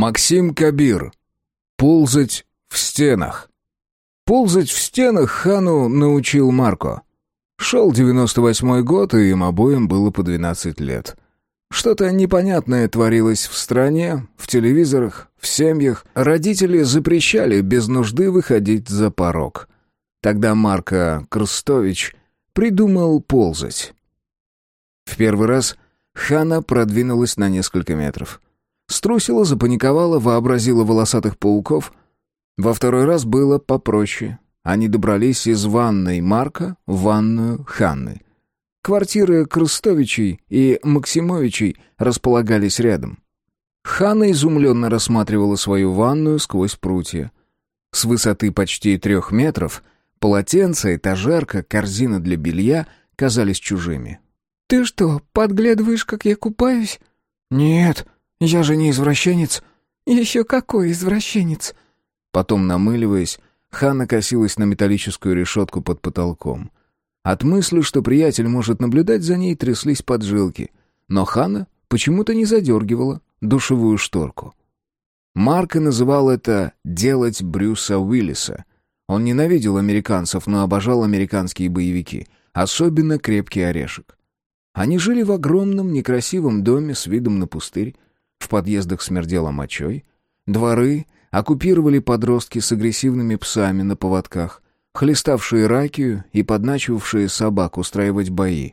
Максим Кабир. Ползать в стенах. Ползать в стенах Хану научил Марко. Шел 98-й год, и им обоим было по 12 лет. Что-то непонятное творилось в стране, в телевизорах, в семьях. Родители запрещали без нужды выходить за порог. Тогда Марко Крстович придумал ползать. В первый раз Хана продвинулась на несколько метров. Струсила, запаниковала, вообразила волосатых пауков. Во второй раз было попроще. Они добрались из ванной Марка в ванную Ханны. Квартиры Крыстовичей и Максимовичей располагались рядом. Ханна изумленно рассматривала свою ванную сквозь прутья. С высоты почти трех метров полотенце, этажерка, корзина для белья казались чужими. «Ты что, подглядываешь, как я купаюсь?» «Нет», «Я же не извращенец». «Еще какой извращенец?» Потом, намыливаясь, Ханна косилась на металлическую решетку под потолком. От мысли, что приятель может наблюдать за ней, тряслись поджилки. Но Ханна почему-то не задергивала душевую шторку. Марко называл это «делать Брюса Уиллиса». Он ненавидел американцев, но обожал американские боевики, особенно «Крепкий орешек». Они жили в огромном некрасивом доме с видом на пустырь, в подъездах смердело мочой. Дворы оккупировали подростки с агрессивными псами на поводках, хлеставшие ракию и подначивавшие собак устраивать бои.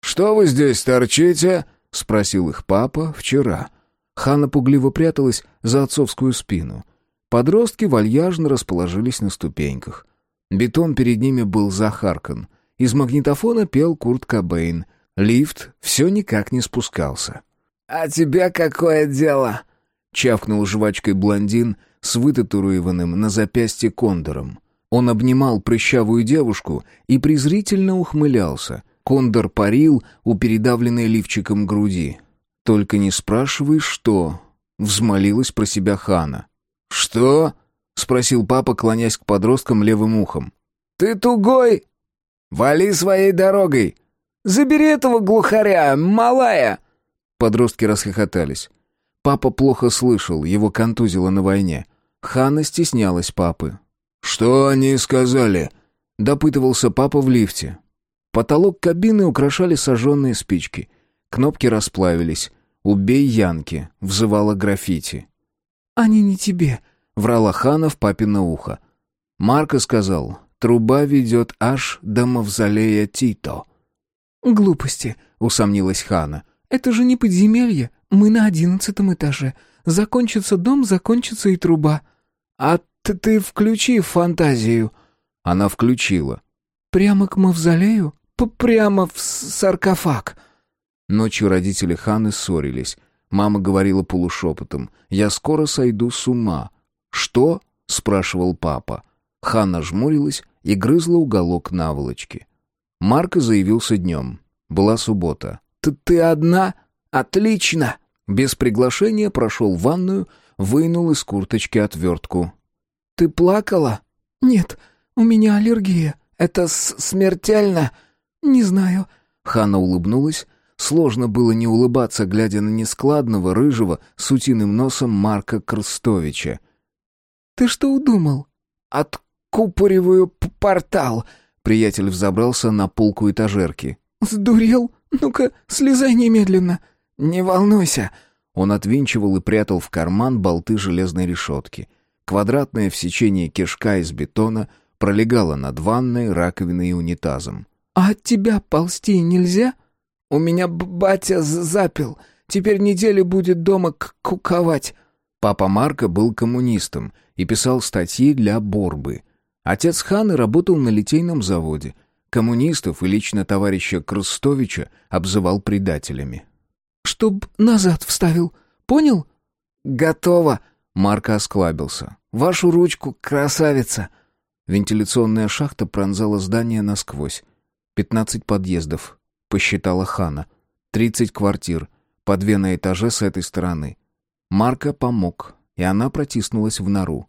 «Что вы здесь торчите?» — спросил их папа вчера. Ханна пугливо пряталась за отцовскую спину. Подростки вальяжно расположились на ступеньках. Бетон перед ними был захаркан. Из магнитофона пел Курт Кобейн. Лифт все никак не спускался. «А тебе какое дело?» — чавкнул жвачкой блондин с вытатуированным на запястье кондором. Он обнимал прыщавую девушку и презрительно ухмылялся. Кондор парил у передавленной лифчиком груди. «Только не спрашивай, что...» — взмолилась про себя Хана. «Что?» — спросил папа, клонясь к подросткам левым ухом. «Ты тугой? Вали своей дорогой! Забери этого глухаря, малая!» Подростки расхохотались. Папа плохо слышал, его контузило на войне. Ханна стеснялась папы. «Что они сказали?» — допытывался папа в лифте. Потолок кабины украшали сожженные спички. Кнопки расплавились. «Убей Янки!» — взывала граффити. «Они не тебе», — врала Хана в папино ухо. Марко сказал, «Труба ведет аж до мавзолея Тито». «Глупости», — усомнилась Хана. «Это же не подземелье. Мы на одиннадцатом этаже. Закончится дом, закончится и труба». «А ты, ты включи фантазию». Она включила. «Прямо к мавзолею? П Прямо в саркофаг». Ночью родители Ханы ссорились. Мама говорила полушепотом. «Я скоро сойду с ума». «Что?» — спрашивал папа. Ханна жмурилась и грызла уголок наволочки. Марко заявился днем. Была суббота. Ты, ты одна? Отлично!» Без приглашения прошел в ванную, вынул из курточки отвертку. «Ты плакала?» «Нет, у меня аллергия». «Это смертельно?» «Не знаю». Ханна улыбнулась. Сложно было не улыбаться, глядя на нескладного, рыжего, с утиным носом Марка Крстовича. «Ты что удумал?» «Откупориваю портал». Приятель взобрался на полку этажерки. «Сдурел? Ну-ка, слезай немедленно!» «Не волнуйся!» Он отвинчивал и прятал в карман болты железной решетки. Квадратная в сечении кишка из бетона пролегала над ванной, раковиной и унитазом. «А от тебя ползти нельзя?» «У меня батя запил. Теперь неделю будет дома куковать». Папа Марка был коммунистом и писал статьи для Борбы. Отец Ханы работал на литейном заводе — Коммунистов и лично товарища Крустовича обзывал предателями. «Чтоб назад вставил, понял?» «Готово!» — Марко осклабился. «Вашу ручку, красавица!» Вентиляционная шахта пронзала здание насквозь. Пятнадцать подъездов, посчитала Хана. Тридцать квартир, по две на этаже с этой стороны. Марко помог, и она протиснулась в нору.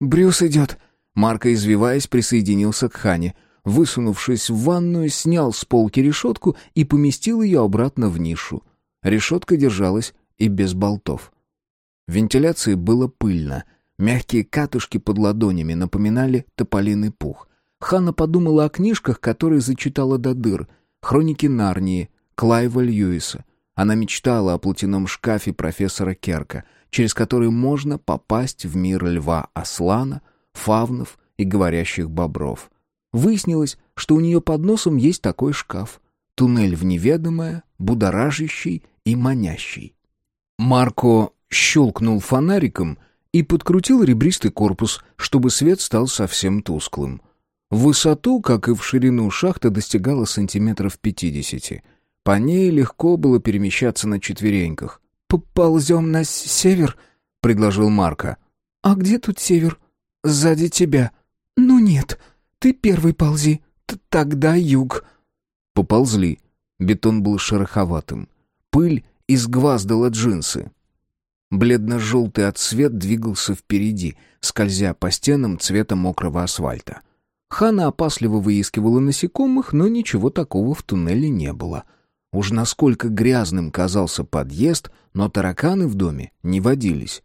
«Брюс идет!» Марко, извиваясь, присоединился к Хане — высунувшись в ванную, снял с полки решетку и поместил ее обратно в нишу. Решетка держалась и без болтов. Вентиляции было пыльно. Мягкие катышки под ладонями напоминали тополиный пух. Ханна подумала о книжках, которые зачитала до дыр. «Хроники Нарнии», Клайва Льюиса. Она мечтала о платяном шкафе профессора Керка, через который можно попасть в мир льва Аслана, фавнов и говорящих бобров. Выяснилось, что у нее под носом есть такой шкаф. Туннель в неведомое, будоражащий и манящий. Марко щелкнул фонариком и подкрутил ребристый корпус, чтобы свет стал совсем тусклым. В высоту, как и в ширину, шахта достигала сантиметров пятидесяти. По ней легко было перемещаться на четвереньках. «Поползем на север?» — предложил Марко. «А где тут север?» «Сзади тебя». «Ну нет, ты первый ползи, Т тогда юг». Поползли. Бетон был шероховатым. Пыль изгваздала джинсы. Бледно-желтый отсвет двигался впереди, скользя по стенам цвета мокрого асфальта. Хана опасливо выискивала насекомых, но ничего такого в туннеле не было. Уж насколько грязным казался подъезд, но тараканы в доме не водились.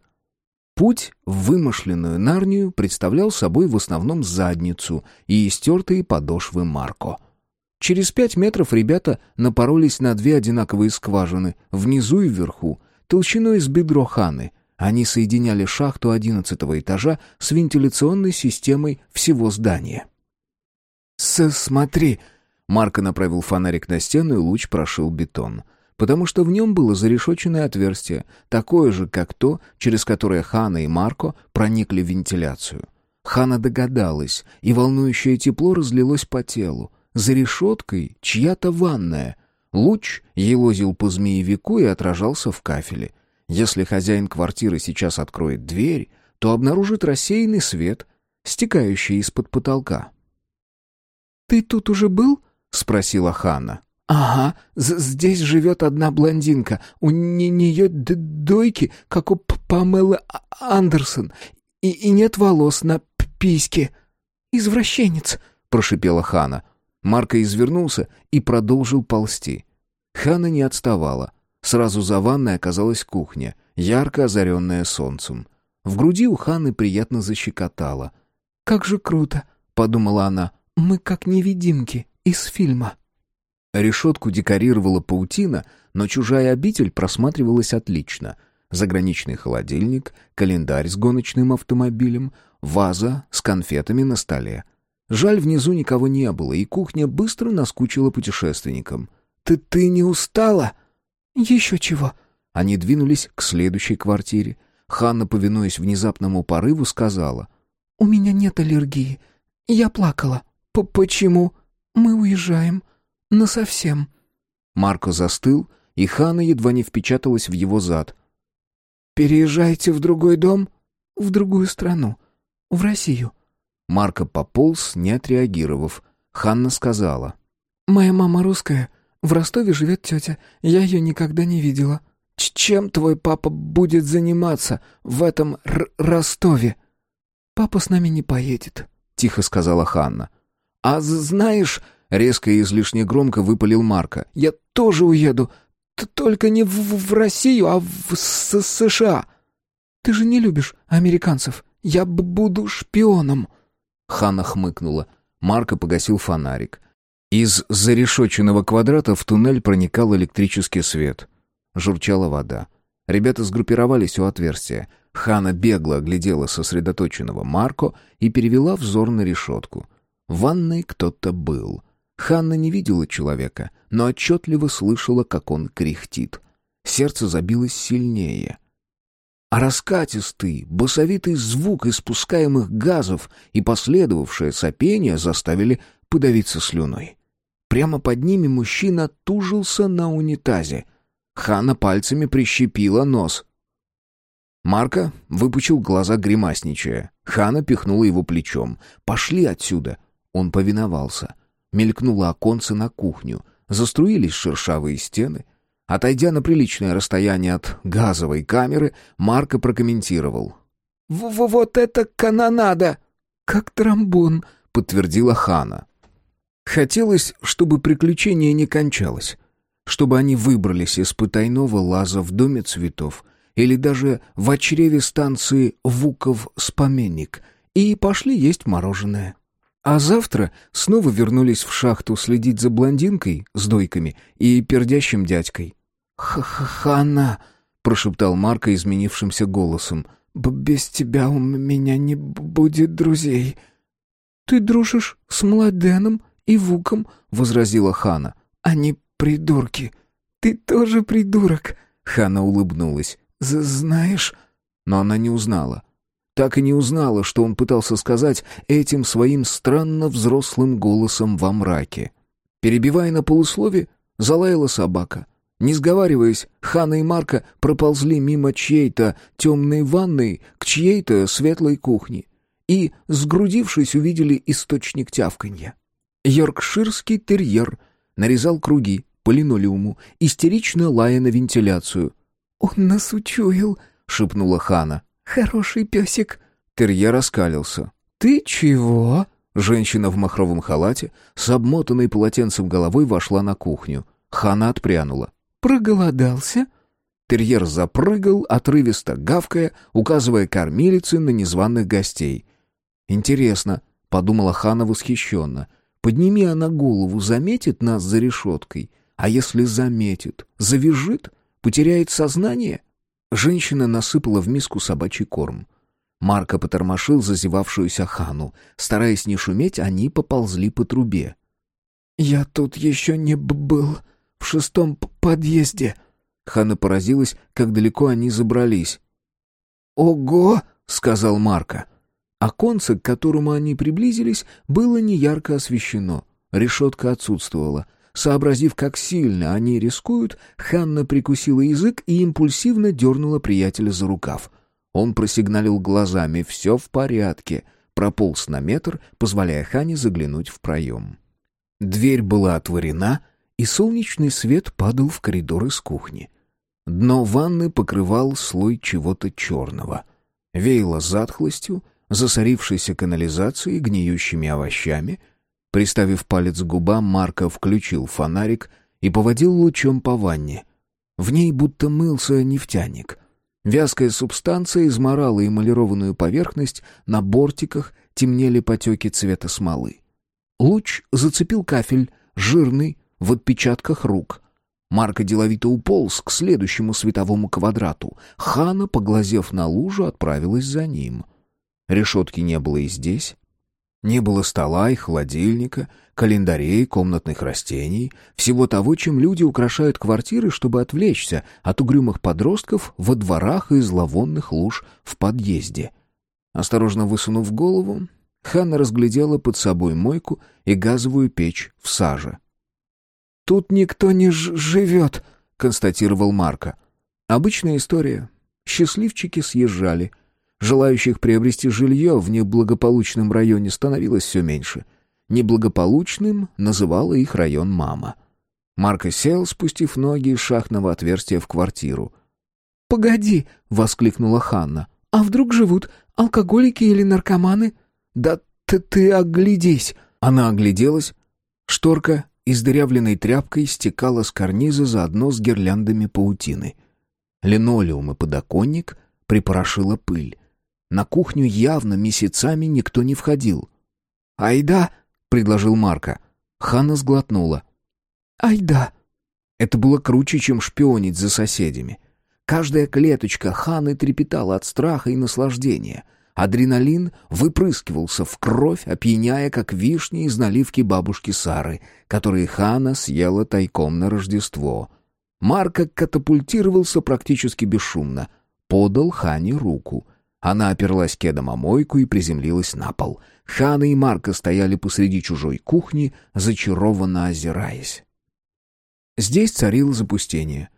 Путь в вымышленную Нарнию представлял собой в основном задницу и истертые подошвы Марко. Через пять метров ребята напоролись на две одинаковые скважины, внизу и вверху, толщиной с бедро Ханы. Они соединяли шахту одиннадцатого этажа с вентиляционной системой всего здания. «Смотри!» Марко направил фонарик на стену, и луч прошил бетон потому что в нем было зарешоченное отверстие, такое же, как то, через которое Хана и Марко проникли в вентиляцию. Хана догадалась, и волнующее тепло разлилось по телу. За решеткой чья-то ванная. Луч елозил по змеевику и отражался в кафеле. Если хозяин квартиры сейчас откроет дверь, то обнаружит рассеянный свет, стекающий из-под потолка. «Ты тут уже был?» — спросила Ханна. «Ага, здесь живет одна блондинка. У нее дойки, как у Памелы а-, Андерсон, и, и нет волос на письке. Извращенец», — прошипела Хана. Марко извернулся и продолжил ползти. Хана не отставала. Сразу за ванной оказалась кухня, ярко озаренная солнцем. В груди у Ханы приятно защекотало. «Как же круто!» — подумала она. «Мы как невидимки из фильма». Решетку декорировала паутина, но чужая обитель просматривалась отлично. Заграничный холодильник, календарь с гоночным автомобилем, ваза с конфетами на столе. Жаль, внизу никого не было, и кухня быстро наскучила путешественникам. «Ты, ты не устала?» «Еще чего?» Они двинулись к следующей квартире. Ханна, повинуясь внезапному порыву, сказала. «У меня нет аллергии. Я плакала». П «Почему?» «Мы уезжаем». «Насовсем». Марко застыл, и Хана едва не впечаталась в его зад. «Переезжаете в другой дом?» «В другую страну. В Россию». Марко пополз, не отреагировав. Ханна сказала. «Моя мама русская. В Ростове живет тетя. Я ее никогда не видела». «Чем твой папа будет заниматься в этом Р Ростове?» «Папа с нами не поедет», — тихо сказала Ханна. «А знаешь, Резко и излишне громко выпалил Марка. «Я тоже уеду. Только не в, в Россию, а в С США. Ты же не любишь американцев. Я буду шпионом». Ханна хмыкнула. Марка погасил фонарик. Из зарешоченного квадрата в туннель проникал электрический свет. Журчала вода. Ребята сгруппировались у отверстия. Хана бегло оглядела сосредоточенного Марко и перевела взор на решетку. В ванной кто-то был. Ханна не видела человека, но отчетливо слышала, как он кряхтит. Сердце забилось сильнее. А раскатистый, басовитый звук испускаемых газов и последовавшее сопение заставили подавиться слюной. Прямо под ними мужчина тужился на унитазе. Ханна пальцами прищепила нос. Марка выпучил глаза гримасничая. Хана пихнула его плечом. «Пошли отсюда!» Он повиновался. Мелькнуло оконце на кухню. Заструились шершавые стены. Отойдя на приличное расстояние от газовой камеры, Марко прокомментировал. В -в «Вот это канонада!» «Как тромбон», — подтвердила Хана. Хотелось, чтобы приключение не кончалось. Чтобы они выбрались из потайного лаза в доме цветов или даже в чреве станции Вуков-Споменник и пошли есть мороженое. А завтра снова вернулись в шахту следить за блондинкой с дойками и пердящим дядькой. «Х-х-хана!» — прошептал Марко изменившимся голосом. «Без тебя у меня не будет друзей». «Ты дружишь с Младеном и Вуком», — возразила Хана. «Они придурки». «Ты тоже придурок», — Хана улыбнулась. «Знаешь...» Но она не узнала. Так и не узнала, что он пытался сказать этим своим странно взрослым голосом во мраке. Перебивая на полуслове, залаяла собака. Не сговариваясь, Хана и Марка проползли мимо чьей-то темной ванной к чьей-то светлой кухне и, сгрудившись, увидели источник тявканья. Йоркширский терьер нарезал круги по линолеуму, истерично лая на вентиляцию. «Он нас учуял», — шепнула Хана. «Хороший песик». Терьер раскалился. «Ты чего?» Женщина в махровом халате с обмотанной полотенцем головой вошла на кухню. Хана отпрянула. «Проголодался?» Терьер запрыгал, отрывисто гавкая, указывая кормилице на незваных гостей. «Интересно», — подумала Хана восхищенно, — «подними она голову, заметит нас за решеткой, а если заметит, завяжет, потеряет сознание?» Женщина насыпала в миску собачий корм. Марко потормошил зазевавшуюся Хану. Стараясь не шуметь, они поползли по трубе. «Я тут еще не был, в шестом подъезде». Хана поразилась, как далеко они забрались. «Ого!» — сказал Марко. Оконце, к которому они приблизились, было неярко освещено. Решетка отсутствовала. Сообразив, как сильно они рискуют, Ханна прикусила язык и импульсивно дернула приятеля за рукав. Он просигналил глазами «все в порядке», прополз на метр, позволяя Хане заглянуть в проем. Дверь была отворена, и солнечный свет падал в коридор из кухни. Дно ванны покрывал слой чего-то черного. Веяло затхлостью, засорившейся канализацией, гниющими овощами. Приставив палец к губам, Марко включил фонарик и поводил лучом по ванне. В ней будто мылся нефтяник. Вязкая субстанция изморала эмалированную поверхность, на бортиках темнели потеки цвета смолы. Луч зацепил кафель, жирный, в отпечатках рук. Марко деловито уполз к следующему световому квадрату. Хана, поглазев на лужу, отправилась за ним. Решетки не было и здесь. Не было стола и холодильника, календарей, комнатных растений, всего того, чем люди украшают квартиры, чтобы отвлечься от угрюмых подростков во дворах и зловонных луж в подъезде. Осторожно высунув голову, Ханна разглядела под собой мойку и газовую печь в саже. «Тут никто не живет», — констатировал Марко. «Обычная история. Счастливчики съезжали». Желающих приобрести жилье в неблагополучном районе становилось все меньше. Неблагополучным называла их район мама. Марко сел, спустив ноги из шахтного отверстия в квартиру. «Погоди!» — воскликнула Ханна. «А вдруг живут алкоголики или наркоманы?» «Да ты, ты оглядись!» Она огляделась. Шторка, издырявленной тряпкой, стекала с карниза заодно с гирляндами паутины. Линолеум и подоконник припорошила пыль. На кухню явно месяцами никто не входил. «Айда!» — предложил Марка. Ханна сглотнула. «Айда!» Это было круче, чем шпионить за соседями. Каждая клеточка Ханы трепетала от страха и наслаждения. Адреналин выпрыскивался в кровь, опьяняя, как вишни из наливки бабушки Сары, которые Хана съела тайком на Рождество. Марка катапультировался практически бесшумно. Подал Хане руку — она оперлась кедом о мойку и приземлилась на пол. Хана и Марка стояли посреди чужой кухни, зачарованно озираясь. Здесь царило запустение.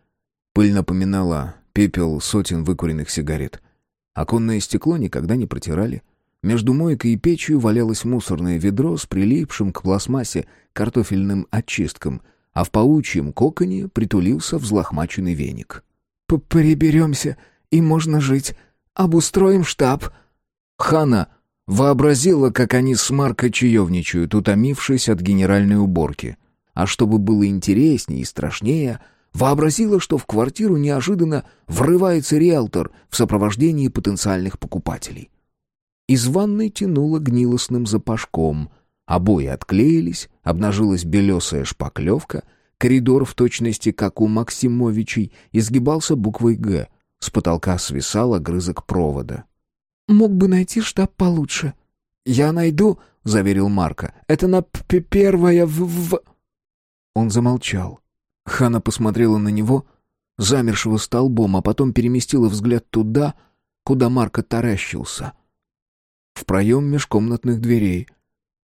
Пыль напоминала пепел сотен выкуренных сигарет. Оконное стекло никогда не протирали. Между мойкой и печью валялось мусорное ведро с прилипшим к пластмассе картофельным очистком, а в паучьем коконе притулился взлохмаченный веник. «Приберемся, и можно жить», Обустроим штаб». Хана вообразила, как они с Марко чаевничают, утомившись от генеральной уборки. А чтобы было интереснее и страшнее, Вообразила, что в квартиру неожиданно врывается риэлтор в сопровождении потенциальных покупателей. Из ванной тянуло гнилостным запашком. Обои отклеились, обнажилась белесая шпаклевка, коридор в точности, как у Максимовичей, изгибался буквой «Г». С потолка свисал огрызок провода. «Мог бы найти штаб получше». «Я найду», — заверил Марка. «Это на п первое в...», в...» Он замолчал. Хана посмотрела на него, замершего столбом, а потом переместила взгляд туда, куда Марка таращился. В проем межкомнатных дверей.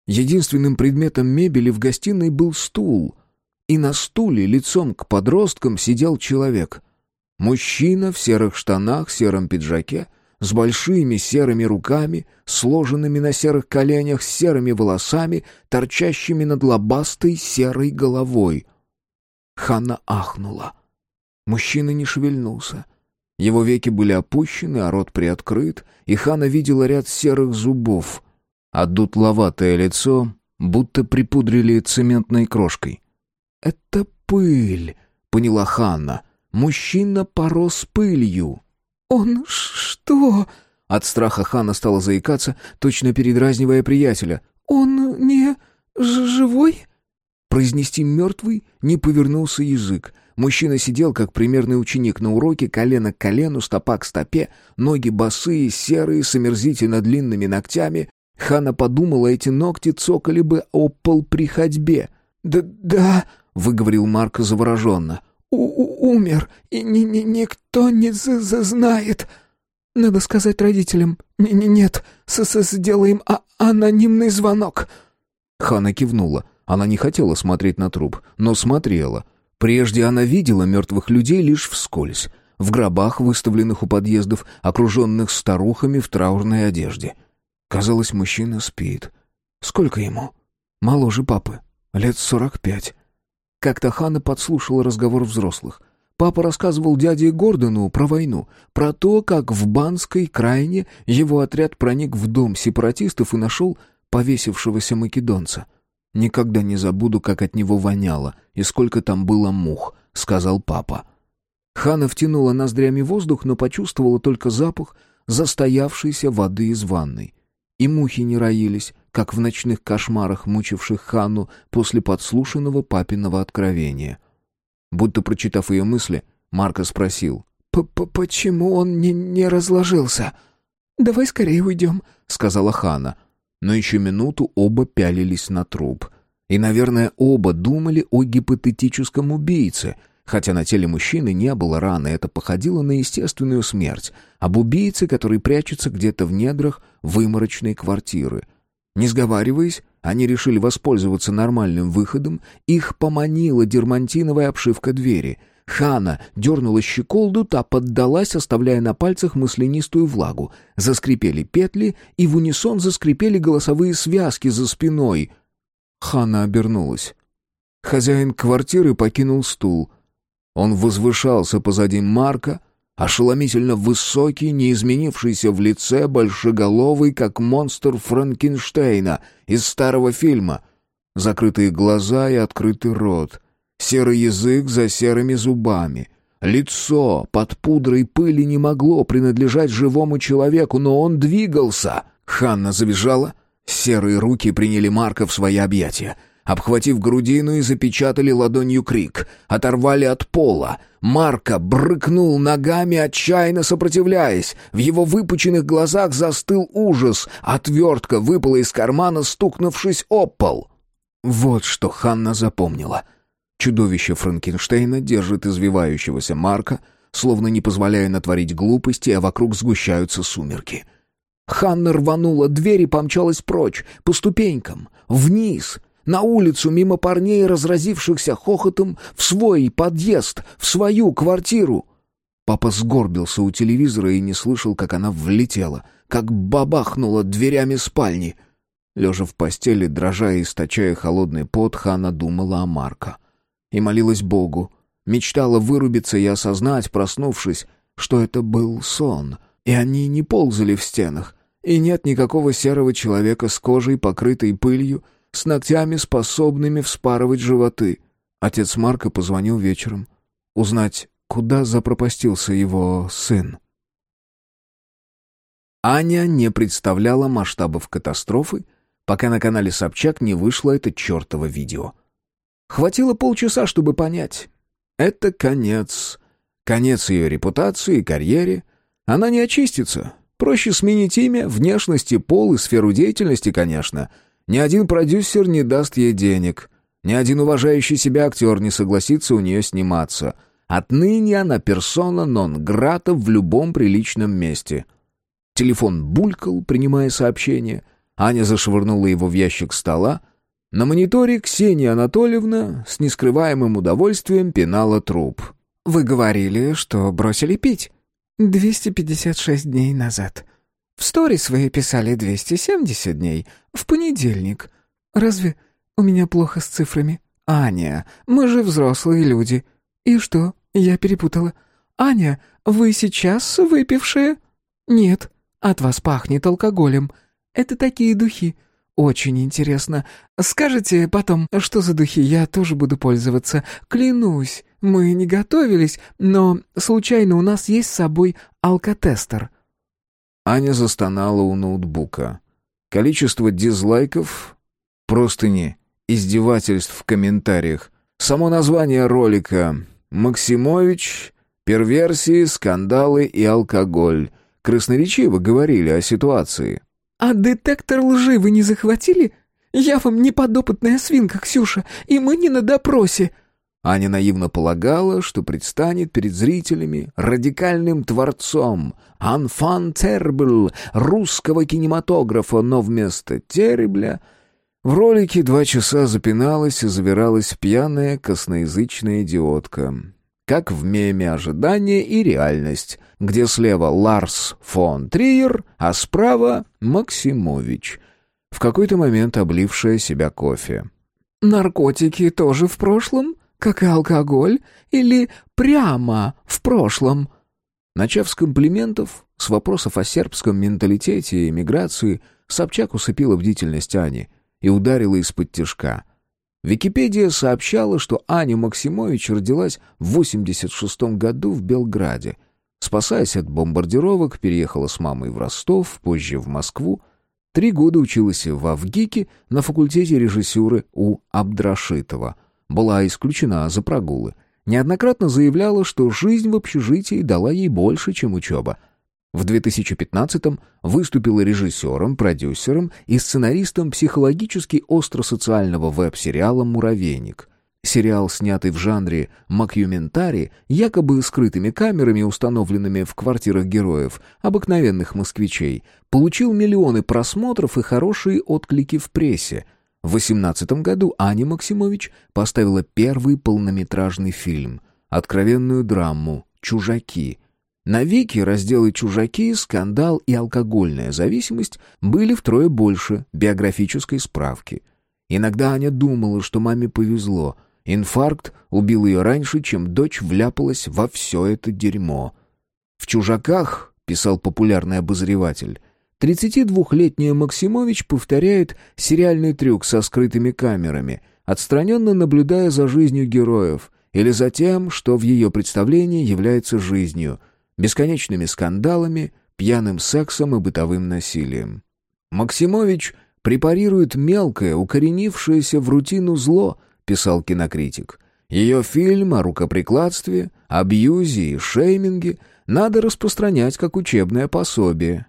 Единственным предметом мебели в гостиной был стул, и на стуле лицом к подросткам сидел человек. Мужчина в серых штанах, сером пиджаке, с большими серыми руками, сложенными на серых коленях, с серыми волосами, торчащими над лобастой серой головой — Ханна ахнула. Мужчина не шевельнулся. Его веки были опущены, а рот приоткрыт, и Ханна видела ряд серых зубов, а дутловатое лицо будто припудрили цементной крошкой. «Это пыль», — поняла Ханна. «Мужчина порос пылью». «Он что?» От страха Ханна стала заикаться, точно передразнивая приятеля. «Он не живой?» Произнести «мертвый» не повернулся язык. Мужчина сидел, как примерный ученик на уроке, колено к колену, стопа к стопе, ноги босые, серые, с омерзительно длинными ногтями. Хана подумала, эти ногти цокали бы о пол при ходьбе. «Да, да», — выговорил Марко завороженно. У «Умер, и ни ни никто не знает. Надо сказать родителям. Н -н Нет, с -с сделаем а анонимный звонок». Хана кивнула. Она не хотела смотреть на труп, но смотрела. Прежде она видела мертвых людей лишь вскользь. В гробах, выставленных у подъездов, окруженных старухами в траурной одежде. Казалось, мужчина спит. Сколько ему? Моложе папы. Лет сорок пять. Как-то Ханна подслушала разговор взрослых. Папа рассказывал дяде Гордону про войну, про то, как в Банской крайне его отряд проник в дом сепаратистов и нашел повесившегося македонца — Никогда не забуду, как от него воняло и сколько там было мух», — сказал папа. Хана втянула ноздрями воздух, но почувствовала только запах застоявшейся воды из ванной. И мухи не роились, как в ночных кошмарах, мучивших Хану после подслушанного папиного откровения. Будто прочитав ее мысли, Марко спросил. П -п «Почему он не, не разложился?» «Давай скорее уйдем», — сказала Хана но еще минуту оба пялились на труп. И, наверное, оба думали о гипотетическом убийце, хотя на теле мужчины не было раны, это походило на естественную смерть, об убийце, который прячется где-то в недрах выморочной квартиры. Не сговариваясь, они решили воспользоваться нормальным выходом, их поманила дермантиновая обшивка двери — Хана дернула щеколду, та поддалась, оставляя на пальцах маслянистую влагу. Заскрипели петли, и в унисон заскрипели голосовые связки за спиной. Хана обернулась. Хозяин квартиры покинул стул. Он возвышался позади Марка, ошеломительно высокий, не изменившийся в лице, большеголовый, как монстр Франкенштейна из старого фильма. Закрытые глаза и открытый рот — Серый язык за серыми зубами. Лицо под пудрой пыли не могло принадлежать живому человеку, но он двигался. Ханна завизжала. Серые руки приняли Марка в свои объятия. Обхватив грудину и запечатали ладонью крик. Оторвали от пола. Марка брыкнул ногами, отчаянно сопротивляясь. В его выпученных глазах застыл ужас. Отвертка выпала из кармана, стукнувшись об пол. Вот что Ханна запомнила — Чудовище Франкенштейна держит извивающегося Марка, словно не позволяя натворить глупости, а вокруг сгущаются сумерки. Ханна рванула дверь и помчалась прочь, по ступенькам, вниз, на улицу, мимо парней, разразившихся хохотом, в свой подъезд, в свою квартиру. Папа сгорбился у телевизора и не слышал, как она влетела, как бабахнула дверями спальни. Лежа в постели, дрожа и источая холодный пот, Ханна думала о Марка и молилась Богу. Мечтала вырубиться и осознать, проснувшись, что это был сон, и они не ползали в стенах, и нет никакого серого человека с кожей, покрытой пылью, с ногтями, способными вспарывать животы. Отец Марка позвонил вечером. узнать, куда запропастился его сын. Аня не представляла масштабов катастрофы, пока на канале Собчак не вышло это чертово видео. Хватило полчаса, чтобы понять. Это конец. Конец ее репутации и карьере. Она не очистится. Проще сменить имя, внешность и пол и сферу деятельности, конечно. Ни один продюсер не даст ей денег. Ни один уважающий себя актер не согласится у нее сниматься. Отныне она персона нон-грата в любом приличном месте — Телефон булькал, принимая сообщение. Аня зашвырнула его в ящик стола. На мониторе Ксения Анатольевна с нескрываемым удовольствием пинала труп. «Вы говорили, что бросили пить?» «256 дней назад. В сторис вы писали 270 дней. В понедельник. Разве у меня плохо с цифрами?» «Аня, мы же взрослые люди». «И что? Я перепутала. Аня, вы сейчас выпившая?» «Нет». От вас пахнет алкоголем. Это такие духи. Очень интересно. Скажете потом, что за духи, я тоже буду пользоваться. Клянусь, мы не готовились, но случайно у нас есть с собой алкотестер». Аня застонала у ноутбука. Количество дизлайков, простыни, издевательств в комментариях. Само название ролика «Максимович», «Перверсии», «Скандалы» и «Алкоголь» красноречиво говорили о ситуации. «А детектор лжи вы не захватили? Я вам не подопытная свинка, Ксюша, и мы не на допросе». Аня наивно полагала, что предстанет перед зрителями радикальным творцом, анфан тербл русского кинематографа, но вместо теребля в ролике два часа запиналась и завиралась пьяная косноязычная идиотка как в меме «Ожидание и реальность», где слева Ларс фон Триер, а справа Максимович, в какой-то момент облившая себя кофе. «Наркотики тоже в прошлом, как и алкоголь, или прямо в прошлом?» Начав с комплиментов, с вопросов о сербском менталитете и эмиграции, Собчак усыпила бдительность Ани и ударила из-под тяжка — Википедия сообщала, что Аня Максимович родилась в 86 году в Белграде. Спасаясь от бомбардировок, переехала с мамой в Ростов, позже в Москву. Три года училась в Авгике на факультете режиссуры у Абдрашитова. Была исключена за прогулы. Неоднократно заявляла, что жизнь в общежитии дала ей больше, чем учеба — в 2015-м выступила режиссером, продюсером и сценаристом психологически остро-социального веб-сериала «Муравейник». Сериал, снятый в жанре макюментари, якобы скрытыми камерами, установленными в квартирах героев, обыкновенных москвичей, получил миллионы просмотров и хорошие отклики в прессе. В 2018 году Аня Максимович поставила первый полнометражный фильм, откровенную драму «Чужаки», на Вики разделы «Чужаки», «Скандал» и «Алкогольная зависимость» были втрое больше биографической справки. Иногда Аня думала, что маме повезло. Инфаркт убил ее раньше, чем дочь вляпалась во все это дерьмо. «В «Чужаках», — писал популярный обозреватель, 32-летняя Максимович повторяет сериальный трюк со скрытыми камерами, отстраненно наблюдая за жизнью героев или за тем, что в ее представлении является жизнью — бесконечными скандалами, пьяным сексом и бытовым насилием. Максимович препарирует мелкое, укоренившееся в рутину зло, писал кинокритик. Ее фильм о рукоприкладстве, абьюзе и шейминге надо распространять как учебное пособие.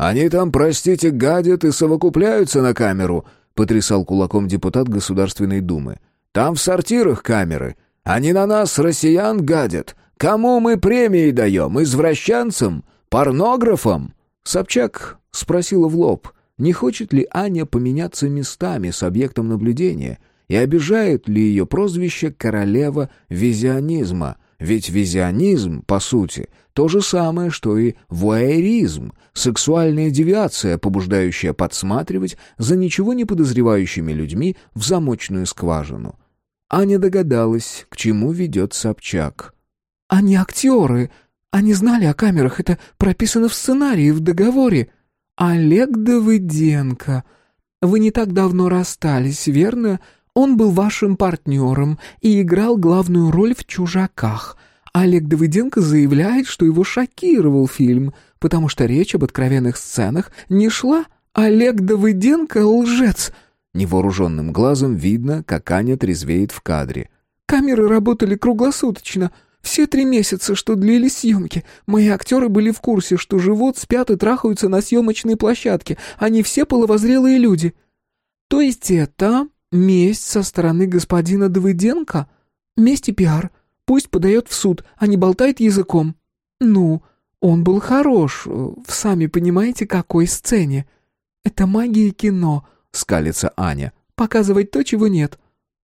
«Они там, простите, гадят и совокупляются на камеру», потрясал кулаком депутат Государственной Думы. «Там в сортирах камеры. Они на нас, россиян, гадят. Кому мы премии даем? Извращенцам? Порнографам?» Собчак спросила в лоб, не хочет ли Аня поменяться местами с объектом наблюдения и обижает ли ее прозвище «королева визионизма», ведь визионизм, по сути, то же самое, что и вуайеризм, сексуальная девиация, побуждающая подсматривать за ничего не подозревающими людьми в замочную скважину. Аня догадалась, к чему ведет Собчак. «Они актеры. Они знали о камерах. Это прописано в сценарии, в договоре. Олег Давыденко. Вы не так давно расстались, верно? Он был вашим партнером и играл главную роль в «Чужаках». Олег Давыденко заявляет, что его шокировал фильм, потому что речь об откровенных сценах не шла. Олег Давыденко — лжец!» Невооруженным глазом видно, как Аня трезвеет в кадре. «Камеры работали круглосуточно. Все три месяца, что длились съемки. Мои актеры были в курсе, что живут, спят и трахаются на съемочной площадке. Они все половозрелые люди. То есть это месть со стороны господина Давыденко? Месть и пиар. Пусть подает в суд, а не болтает языком. Ну, он был хорош, в сами понимаете, какой сцене. Это магия кино, скалится Аня. Показывать то, чего нет.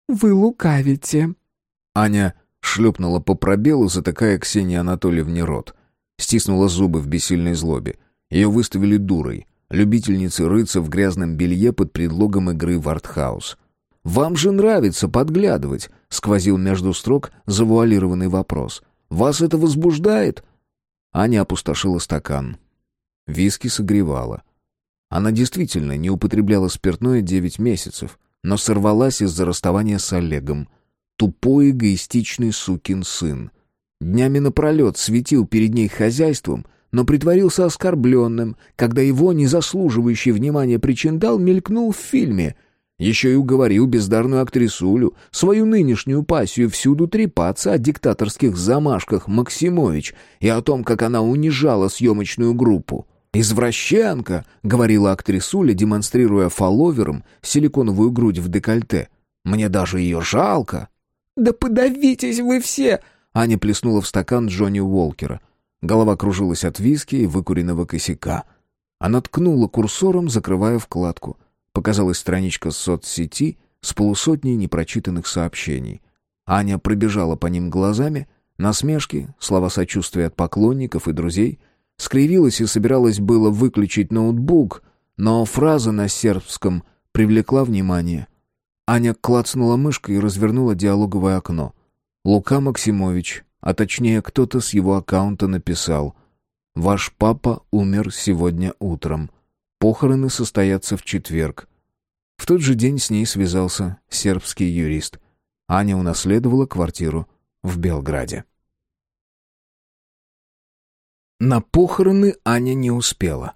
Вы лукавите. Аня шлепнула по пробелу, затыкая Ксении Анатольевне рот. Стиснула зубы в бессильной злобе. Ее выставили дурой, любительницей рыться в грязном белье под предлогом игры в артхаус. «Вам же нравится подглядывать», — сквозил между строк завуалированный вопрос. «Вас это возбуждает?» Аня опустошила стакан. Виски согревала. Она действительно не употребляла спиртное девять месяцев, но сорвалась из-за расставания с Олегом — Тупой эгоистичный сукин сын. Днями напролет светил перед ней хозяйством, но притворился оскорбленным, когда его незаслуживающий внимания причиндал мелькнул в фильме. Еще и уговорил бездарную актрисулю, свою нынешнюю пассию, всюду трепаться о диктаторских замашках Максимович и о том, как она унижала съемочную группу. «Извращенка!» — говорила актрисуля, демонстрируя фолловером силиконовую грудь в декольте. «Мне даже ее жалко!» «Да подавитесь вы все!» Аня плеснула в стакан Джонни Уолкера. Голова кружилась от виски и выкуренного косяка. Она ткнула курсором, закрывая вкладку. Показалась страничка соцсети с полусотней непрочитанных сообщений. Аня пробежала по ним глазами, насмешки, слова сочувствия от поклонников и друзей, скривилась и собиралась было выключить ноутбук, но фраза на сербском привлекла внимание — Аня клацнула мышкой и развернула диалоговое окно. Лука Максимович, а точнее кто-то с его аккаунта написал «Ваш папа умер сегодня утром. Похороны состоятся в четверг». В тот же день с ней связался сербский юрист. Аня унаследовала квартиру в Белграде. На похороны Аня не успела.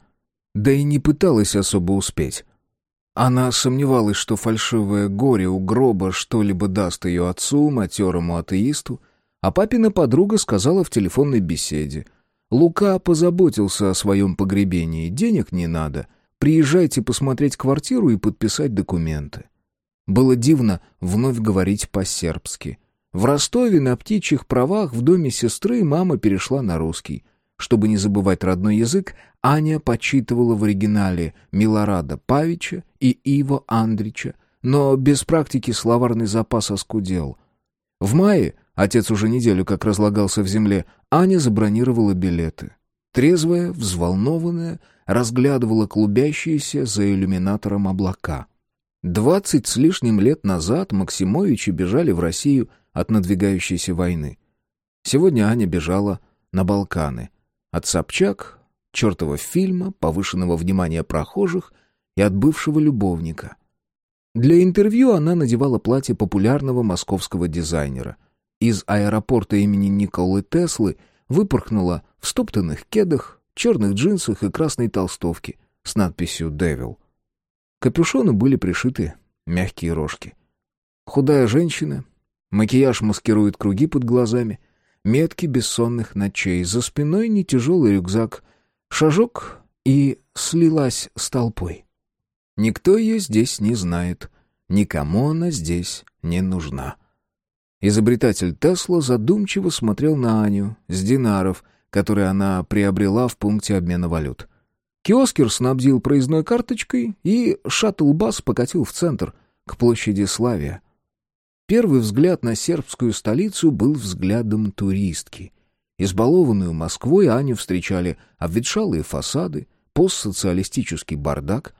Да и не пыталась особо успеть. Она сомневалась, что фальшивое горе у гроба что-либо даст ее отцу, матерому атеисту, а папина подруга сказала в телефонной беседе. «Лука позаботился о своем погребении, денег не надо. Приезжайте посмотреть квартиру и подписать документы». Было дивно вновь говорить по-сербски. В Ростове на птичьих правах в доме сестры мама перешла на русский. Чтобы не забывать родной язык, Аня почитывала в оригинале Милорада Павича и Иво Андрича, но без практики словарный запас оскудел. В мае, отец уже неделю как разлагался в земле, Аня забронировала билеты. Трезвая, взволнованная, разглядывала клубящиеся за иллюминатором облака. Двадцать с лишним лет назад Максимовичи бежали в Россию от надвигающейся войны. Сегодня Аня бежала на Балканы — от Собчак, чертова фильма, повышенного внимания прохожих и от бывшего любовника. Для интервью она надевала платье популярного московского дизайнера. Из аэропорта имени Николы Теслы выпорхнула в стоптанных кедах, черных джинсах и красной толстовке с надписью «Девил». К капюшону были пришиты мягкие рожки. Худая женщина, макияж маскирует круги под глазами — метки бессонных ночей, за спиной не тяжелый рюкзак, шажок и слилась с толпой. Никто ее здесь не знает, никому она здесь не нужна. Изобретатель Тесла задумчиво смотрел на Аню с динаров, которые она приобрела в пункте обмена валют. Киоскер снабдил проездной карточкой, и шаттл-бас покатил в центр, к площади Славия — Первый взгляд на сербскую столицу был взглядом туристки. Избалованную Москвой Аню встречали обветшалые фасады, постсоциалистический бардак.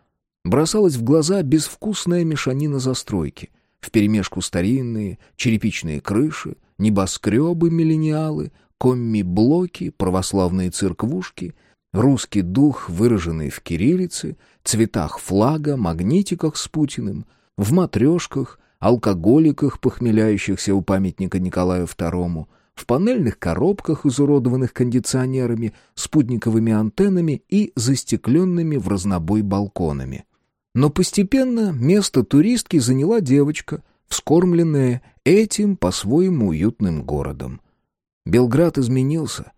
Бросалась в глаза безвкусная мешанина застройки. Вперемешку старинные, черепичные крыши, небоскребы-миллениалы, комми-блоки, православные церквушки — русский дух, выраженный в кириллице, цветах флага, магнитиках с Путиным, в матрешках, алкоголиках, похмеляющихся у памятника Николаю II, в панельных коробках, изуродованных кондиционерами, спутниковыми антеннами и застекленными в разнобой балконами. Но постепенно место туристки заняла девочка, вскормленная этим по-своему уютным городом. Белград изменился.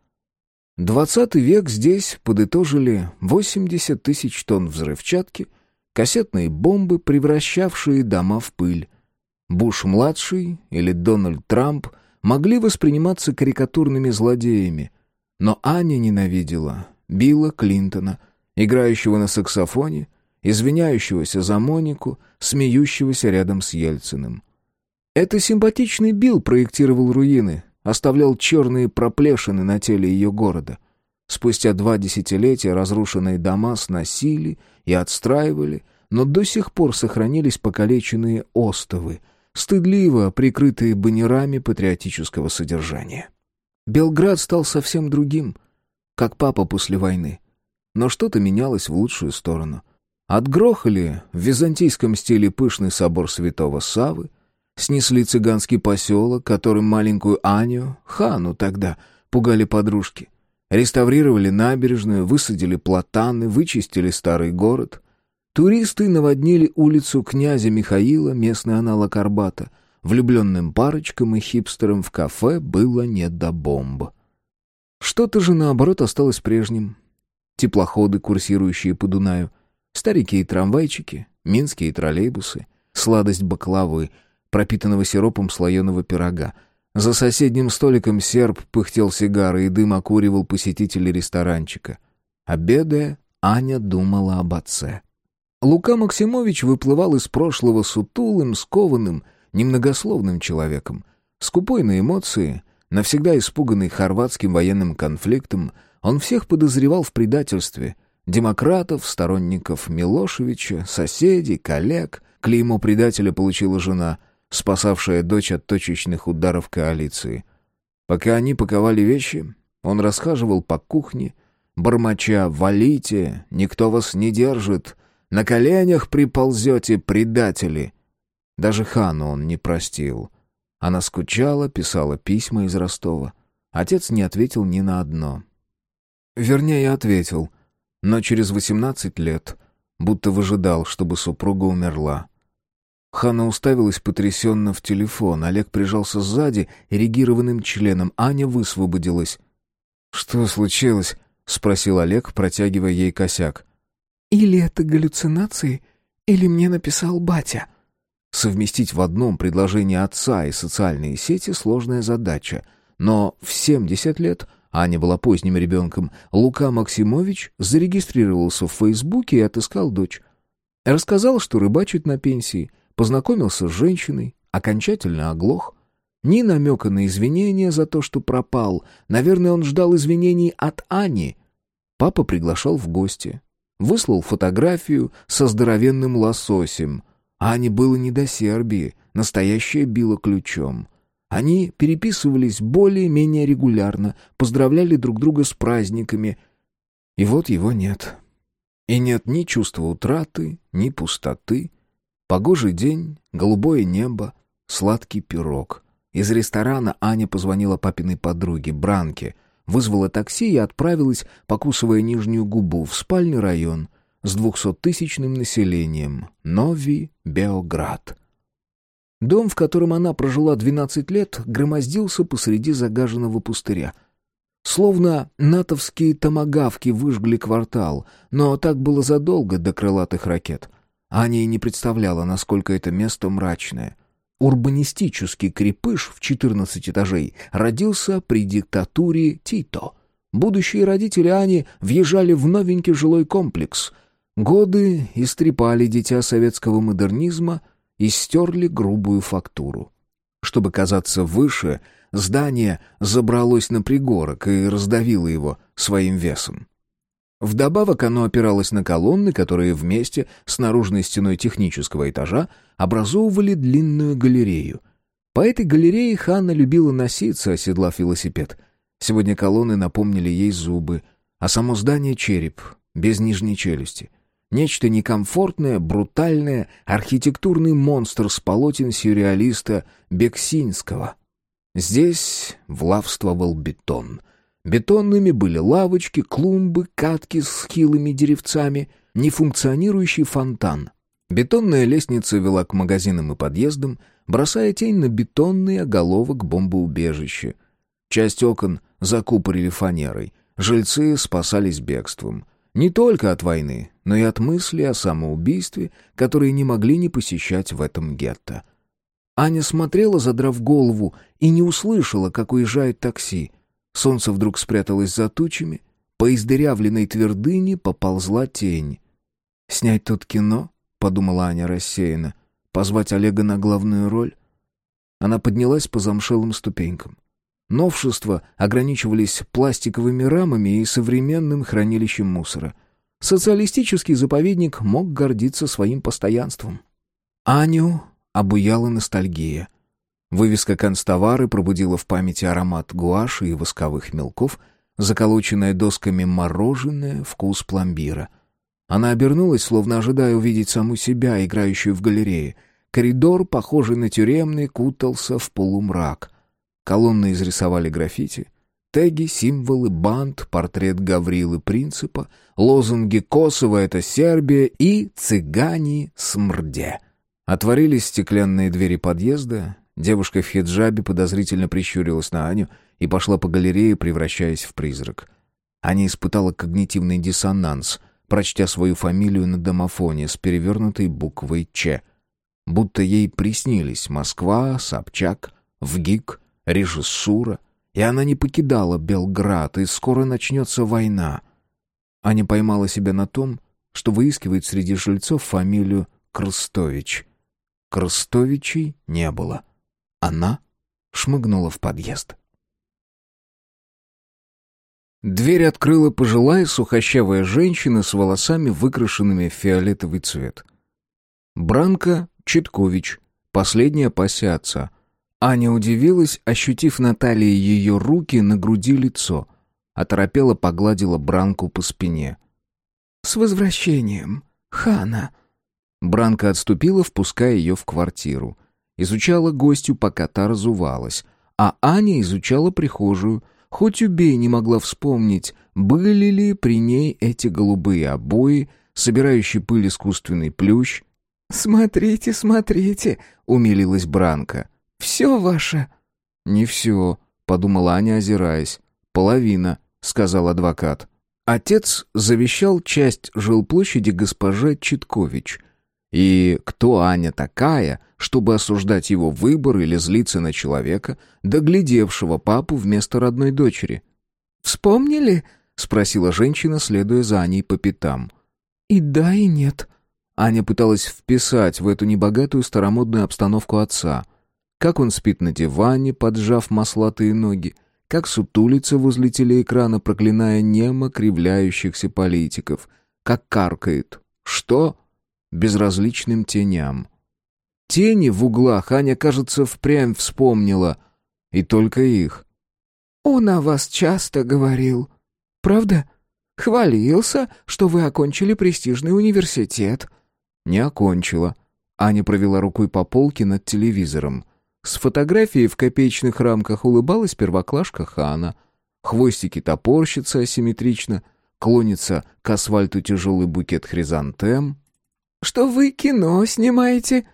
Двадцатый век здесь подытожили 80 тысяч тонн взрывчатки, кассетные бомбы, превращавшие дома в пыль. Буш-младший или Дональд Трамп могли восприниматься карикатурными злодеями, но Аня ненавидела Билла Клинтона, играющего на саксофоне, извиняющегося за Монику, смеющегося рядом с Ельциным. Это симпатичный Билл проектировал руины, оставлял черные проплешины на теле ее города. Спустя два десятилетия разрушенные дома сносили и отстраивали, но до сих пор сохранились покалеченные остовы, стыдливо прикрытые баннерами патриотического содержания. Белград стал совсем другим, как папа после войны. Но что-то менялось в лучшую сторону. Отгрохали в византийском стиле пышный собор святого Савы, снесли цыганский поселок, которым маленькую Аню, Хану тогда, пугали подружки. Реставрировали набережную, высадили платаны, вычистили старый город. Туристы наводнили улицу князя Михаила, местный аналог Арбата. Влюбленным парочкам и хипстерам в кафе было не до бомб. Что-то же, наоборот, осталось прежним. Теплоходы, курсирующие по Дунаю, старенькие трамвайчики, минские троллейбусы, сладость баклавы, пропитанного сиропом слоеного пирога. За соседним столиком серб пыхтел сигары, и дым окуривал посетителей ресторанчика. Обедая, Аня думала об отце. Лука Максимович выплывал из прошлого сутулым, скованным, немногословным человеком. Скупой на эмоции, навсегда испуганный хорватским военным конфликтом, он всех подозревал в предательстве. Демократов, сторонников Милошевича, соседей, коллег. Клеймо предателя получила жена, спасавшая дочь от точечных ударов коалиции. Пока они паковали вещи, он расхаживал по кухне, бормоча «Валите, никто вас не держит», на коленях приползете, предатели!» Даже хану он не простил. Она скучала, писала письма из Ростова. Отец не ответил ни на одно. Вернее, ответил, но через восемнадцать лет, будто выжидал, чтобы супруга умерла. Хана уставилась потрясенно в телефон. Олег прижался сзади, эрегированным членом. Аня высвободилась. «Что случилось?» — спросил Олег, протягивая ей косяк. Или это галлюцинации, или мне написал батя. Совместить в одном предложении отца и социальные сети сложная задача. Но в 70 лет, Аня была поздним ребенком, Лука Максимович зарегистрировался в Фейсбуке и отыскал дочь. Рассказал, что рыбачит на пенсии, познакомился с женщиной, окончательно оглох. Ни намека на извинения за то, что пропал. Наверное, он ждал извинений от Ани. Папа приглашал в гости. Выслал фотографию со здоровенным лососем. Ане было не до Сербии, настоящее било ключом. Они переписывались более-менее регулярно, поздравляли друг друга с праздниками. И вот его нет. И нет ни чувства утраты, ни пустоты. Погожий день, голубое небо, сладкий пирог. Из ресторана Аня позвонила папиной подруге, Бранке — вызвала такси и отправилась, покусывая нижнюю губу, в спальный район с двухсоттысячным населением Нови Београд. Дом, в котором она прожила 12 лет, громоздился посреди загаженного пустыря. Словно натовские томагавки выжгли квартал, но так было задолго до крылатых ракет. Аня и не представляла, насколько это место мрачное. Урбанистический крепыш в 14 этажей родился при диктатуре Тито. Будущие родители Ани въезжали в новенький жилой комплекс. Годы истрепали дитя советского модернизма и стерли грубую фактуру. Чтобы казаться выше, здание забралось на пригорок и раздавило его своим весом. Вдобавок оно опиралось на колонны, которые вместе с наружной стеной технического этажа образовывали длинную галерею. По этой галерее Ханна любила носиться, оседлав велосипед. Сегодня колонны напомнили ей зубы, а само здание — череп, без нижней челюсти. Нечто некомфортное, брутальное, архитектурный монстр с полотен сюрреалиста Бексинского. Здесь влавствовал бетон. Бетонными были лавочки, клумбы, катки с хилыми деревцами, нефункционирующий фонтан. Бетонная лестница вела к магазинам и подъездам, бросая тень на бетонный оголовок бомбоубежища. Часть окон закупорили фанерой. Жильцы спасались бегством. Не только от войны, но и от мысли о самоубийстве, которые не могли не посещать в этом гетто. Аня смотрела, задрав голову, и не услышала, как уезжает такси. Солнце вдруг спряталось за тучами, по издырявленной твердыне поползла тень. «Снять тут кино?» — подумала Аня рассеянно. «Позвать Олега на главную роль?» Она поднялась по замшелым ступенькам. Новшества ограничивались пластиковыми рамами и современным хранилищем мусора. Социалистический заповедник мог гордиться своим постоянством. Аню обуяла ностальгия. Вывеска констовары пробудила в памяти аромат гуаши и восковых мелков, заколоченное досками мороженое, вкус пломбира. Она обернулась, словно ожидая увидеть саму себя, играющую в галерее. Коридор, похожий на тюремный, кутался в полумрак. Колонны изрисовали граффити. Теги, символы, бант, портрет Гаврилы Принципа, лозунги «Косово — это Сербия» и «Цыгане смрде». Отворились стеклянные двери подъезда, девушка в хиджабе подозрительно прищурилась на Аню и пошла по галерее, превращаясь в призрак. Аня испытала когнитивный диссонанс, прочтя свою фамилию на домофоне с перевернутой буквой «Ч». Будто ей приснились Москва, Собчак, ВГИК, режиссура, и она не покидала Белград, и скоро начнется война. Аня поймала себя на том, что выискивает среди жильцов фамилию Крстович. Крстовичей не было. Она шмыгнула в подъезд. Дверь открыла пожилая сухощавая женщина с волосами, выкрашенными в фиолетовый цвет. Бранка Читкович, последняя пассия отца — Аня удивилась, ощутив на талии ее руки на груди лицо. Оторопела погладила Бранку по спине. «С возвращением, Хана!» Бранка отступила, впуская ее в квартиру. Изучала гостю, пока та разувалась. А Аня изучала прихожую. Хоть убей не могла вспомнить, были ли при ней эти голубые обои, собирающие пыль искусственный плющ. «Смотрите, смотрите!» — умилилась Бранка. Все ваше?» «Не все», — подумала Аня, озираясь. «Половина», — сказал адвокат. Отец завещал часть жилплощади госпоже Читкович. И кто Аня такая, чтобы осуждать его выбор или злиться на человека, доглядевшего папу вместо родной дочери? «Вспомнили?» — спросила женщина, следуя за Аней по пятам. «И да, и нет». Аня пыталась вписать в эту небогатую старомодную обстановку отца — как он спит на диване, поджав маслатые ноги, как сутулится возле телеэкрана, проклиная немо кривляющихся политиков, как каркает. Что? Безразличным теням. Тени в углах Аня, кажется, впрямь вспомнила. И только их. «Он о вас часто говорил. Правда? Хвалился, что вы окончили престижный университет». «Не окончила». Аня провела рукой по полке над телевизором. С фотографией в копеечных рамках улыбалась первоклашка Хана. Хвостики топорщатся асимметрично, клонится к асфальту тяжелый букет хризантем. «Что вы кино снимаете?»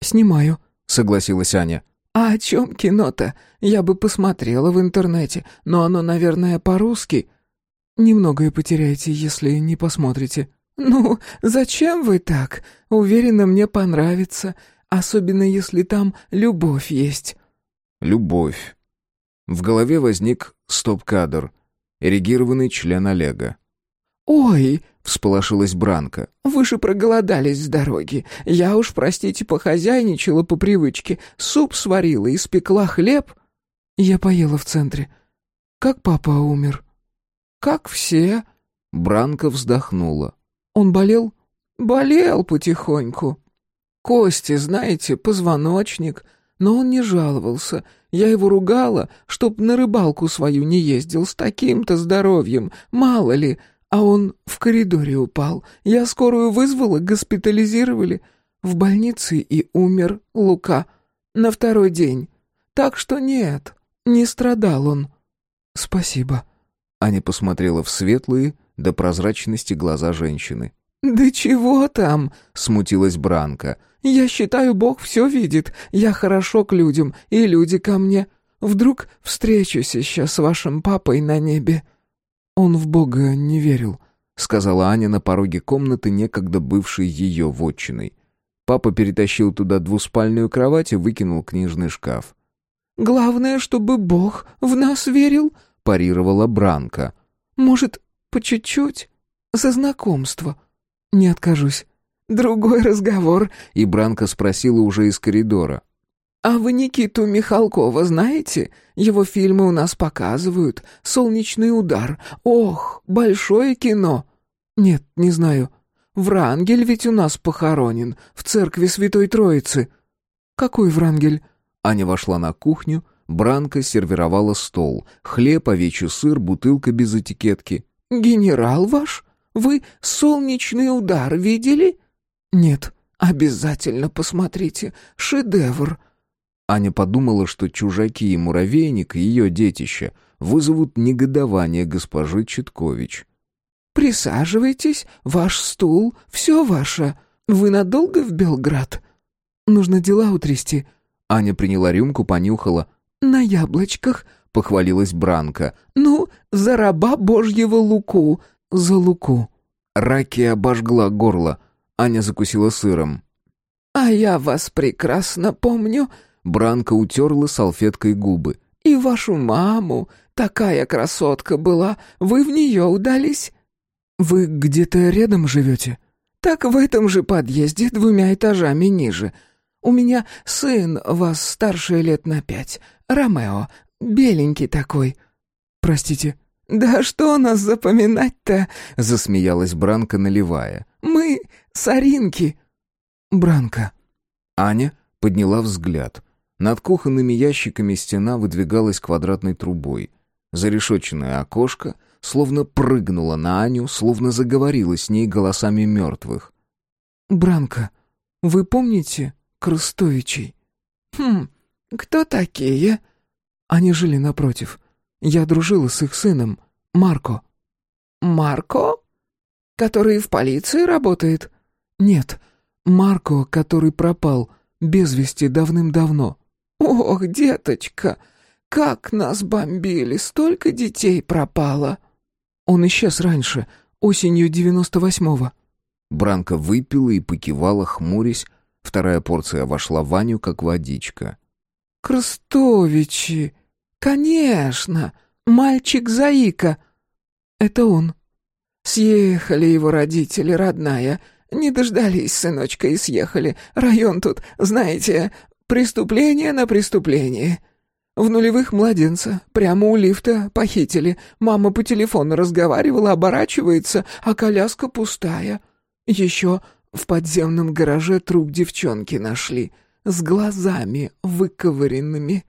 «Снимаю», — согласилась Аня. «А о чем кино-то? Я бы посмотрела в интернете, но оно, наверное, по-русски». «Немногое потеряете, если не посмотрите». «Ну, зачем вы так? Уверена, мне понравится. Особенно если там любовь есть». «Любовь». В голове возник стоп-кадр. Эрегированный член Олега. «Ой!» — всполошилась Бранка. «Вы же проголодались с дороги. Я уж, простите, похозяйничала по привычке. Суп сварила, и испекла хлеб». Я поела в центре. «Как папа умер?» «Как все». Бранка вздохнула. «Он болел?» «Болел потихоньку». Кости, знаете, позвоночник. Но он не жаловался. Я его ругала, чтоб на рыбалку свою не ездил с таким-то здоровьем. Мало ли. а он в коридоре упал. Я скорую вызвала, госпитализировали. В больнице и умер Лука на второй день. Так что нет, не страдал он. Спасибо. Аня посмотрела в светлые, до прозрачности глаза женщины. «Да чего там?» — смутилась Бранка. «Я считаю, Бог все видит. Я хорошо к людям, и люди ко мне. Вдруг встречусь еще с вашим папой на небе». «Он в Бога не верил», — сказала Аня на пороге комнаты, некогда бывшей ее вотчиной. Папа перетащил туда двуспальную кровать и выкинул книжный шкаф. «Главное, чтобы Бог в нас верил», — парировала Бранка. «Может, по чуть-чуть? За знакомство?» «Не откажусь». «Другой разговор», — и Бранка спросила уже из коридора. «А вы Никиту Михалкова знаете? Его фильмы у нас показывают. «Солнечный удар». Ох, большое кино». «Нет, не знаю». «Врангель ведь у нас похоронен, в церкви Святой Троицы». «Какой Врангель?» Аня вошла на кухню, Бранка сервировала стол. Хлеб, овечий сыр, бутылка без этикетки. «Генерал ваш? Вы «Солнечный удар» видели?» «Нет». «Обязательно посмотрите. Шедевр». Аня подумала, что чужаки и муравейник, ее детище, вызовут негодование госпожи Читкович. «Присаживайтесь, ваш стул, все ваше. Вы надолго в Белград?» «Нужно дела утрясти». Аня приняла рюмку, понюхала. «На яблочках», — похвалилась Бранка. «Ну, за раба божьего луку». «За луку». Раки обожгла горло. Аня закусила сыром. «А я вас прекрасно помню», Бранка утерла салфеткой губы. «И вашу маму. Такая красотка была. Вы в нее удались?» «Вы где-то рядом живете?» «Так в этом же подъезде, двумя этажами ниже. У меня сын, вас старше лет на пять. Ромео. Беленький такой». «Простите». «Да что нас запоминать-то?» — засмеялась Бранка, наливая. «Мы соринки». «Бранка». Аня подняла взгляд. Над кухонными ящиками стена выдвигалась квадратной трубой. Зарешоченное окошко словно прыгнуло на Аню, словно заговорило с ней голосами мертвых. «Бранка, вы помните Крустовичей?» «Хм, кто такие?» «Они жили напротив. Я дружила с их сыном, Марко». «Марко? Который в полиции работает?» «Нет, Марко, который пропал, без вести давным-давно». «Ох, деточка, как нас бомбили, столько детей пропало!» «Он исчез раньше, осенью девяносто восьмого». Бранка выпила и покивала, хмурясь. Вторая порция вошла в Ваню, как водичка. «Крстовичи! Конечно! Мальчик-заика!» «Это он». «Съехали его родители, родная. Не дождались сыночка и съехали. Район тут, знаете, Преступление на преступление. В нулевых младенца прямо у лифта похитили. Мама по телефону разговаривала, оборачивается, а коляска пустая. Еще в подземном гараже труп девчонки нашли. С глазами выковыренными.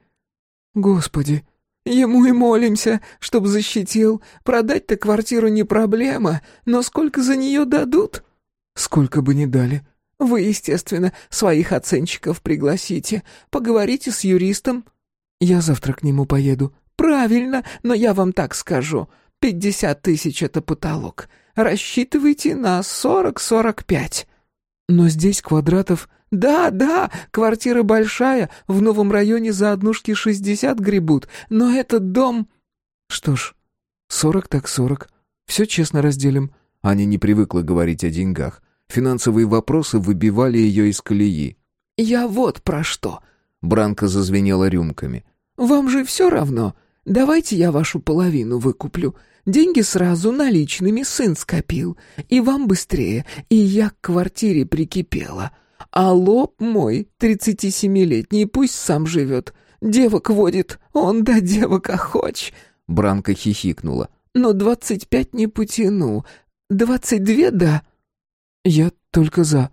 Господи, Ему и молимся, чтоб защитил. Продать-то квартиру не проблема, но сколько за нее дадут? Сколько бы ни дали. Вы, естественно, своих оценщиков пригласите. Поговорите с юристом. Я завтра к нему поеду. Правильно, но я вам так скажу. Пятьдесят тысяч — это потолок. Рассчитывайте на сорок-сорок пять. Но здесь квадратов... Да, да, квартира большая, в новом районе за однушки шестьдесят гребут, но этот дом... Что ж, сорок так сорок. Все честно разделим. Аня не привыкла говорить о деньгах. Финансовые вопросы выбивали ее из колеи. «Я вот про что!» Бранка зазвенела рюмками. «Вам же все равно. Давайте я вашу половину выкуплю. Деньги сразу наличными сын скопил. И вам быстрее, и я к квартире прикипела. А лоб мой, тридцати семилетний, пусть сам живет. Девок водит, он да девок охоч». Бранка хихикнула. «Но двадцать пять не потяну. Двадцать две, да?» «Я только за.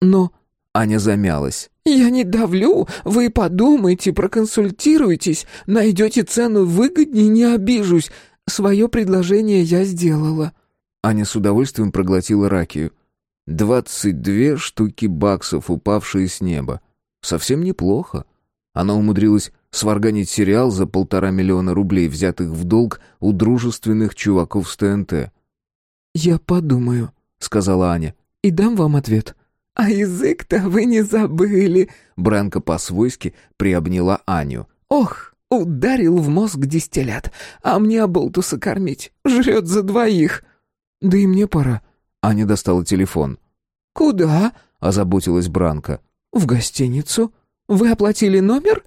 Но...» Аня замялась. «Я не давлю. Вы подумайте, проконсультируйтесь. Найдете цену выгоднее, не обижусь. Свое предложение я сделала». Аня с удовольствием проглотила ракию. Двадцать две штуки баксов, упавшие с неба. Совсем неплохо. Она умудрилась сварганить сериал за полтора миллиона рублей, взятых в долг у дружественных чуваков с ТНТ. «Я подумаю», — сказала Аня, — «и дам вам ответ». «А язык-то вы не забыли!» Бранка по-свойски приобняла Аню. «Ох, ударил в мозг дистиллят, а мне оболтуса кормить. Жрет за двоих!» «Да и мне пора». Аня достала телефон. «Куда?» — озаботилась Бранка. «В гостиницу. Вы оплатили номер?»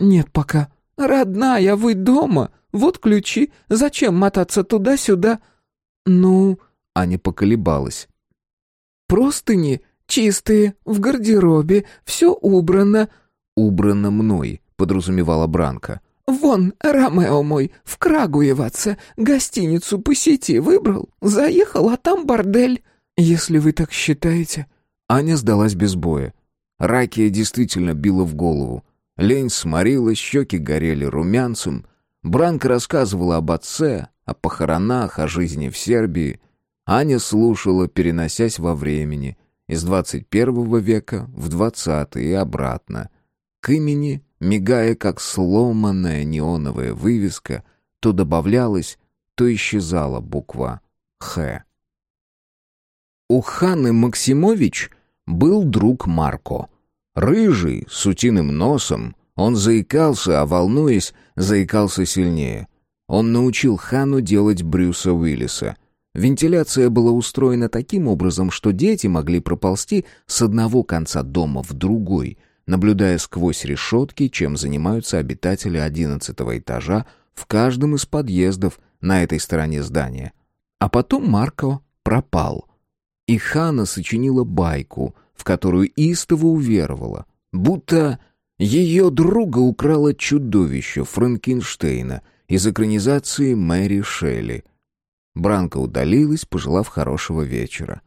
«Нет пока». «Родная, вы дома? Вот ключи. Зачем мотаться туда-сюда?» «Ну...» — Аня поколебалась. «Простыни чистые, в гардеробе, все убрано». «Убрано мной», — подразумевала Бранка. «Вон, Ромео мой, в Крагуеваце, гостиницу по сети выбрал, заехал, а там бордель». «Если вы так считаете...» Аня сдалась без боя. Ракия действительно била в голову. Лень сморила, щеки горели румянцем. Бранка рассказывала об отце, о похоронах, о жизни в Сербии. Аня слушала, переносясь во времени, из 21 века в 20 и обратно. К имени, мигая как сломанная неоновая вывеска, то добавлялась, то исчезала буква «Х». У Ханы Максимович был друг Марко. Рыжий, с утиным носом, он заикался, а, волнуясь, заикался сильнее. Он научил Хану делать Брюса Уиллиса. Вентиляция была устроена таким образом, что дети могли проползти с одного конца дома в другой, наблюдая сквозь решетки, чем занимаются обитатели одиннадцатого этажа в каждом из подъездов на этой стороне здания. А потом Марко пропал. И Хана сочинила байку, в которую истово уверовала, будто ее друга украло чудовище Франкенштейна — из экранизации Мэри Шелли. Бранка удалилась, пожелав хорошего вечера.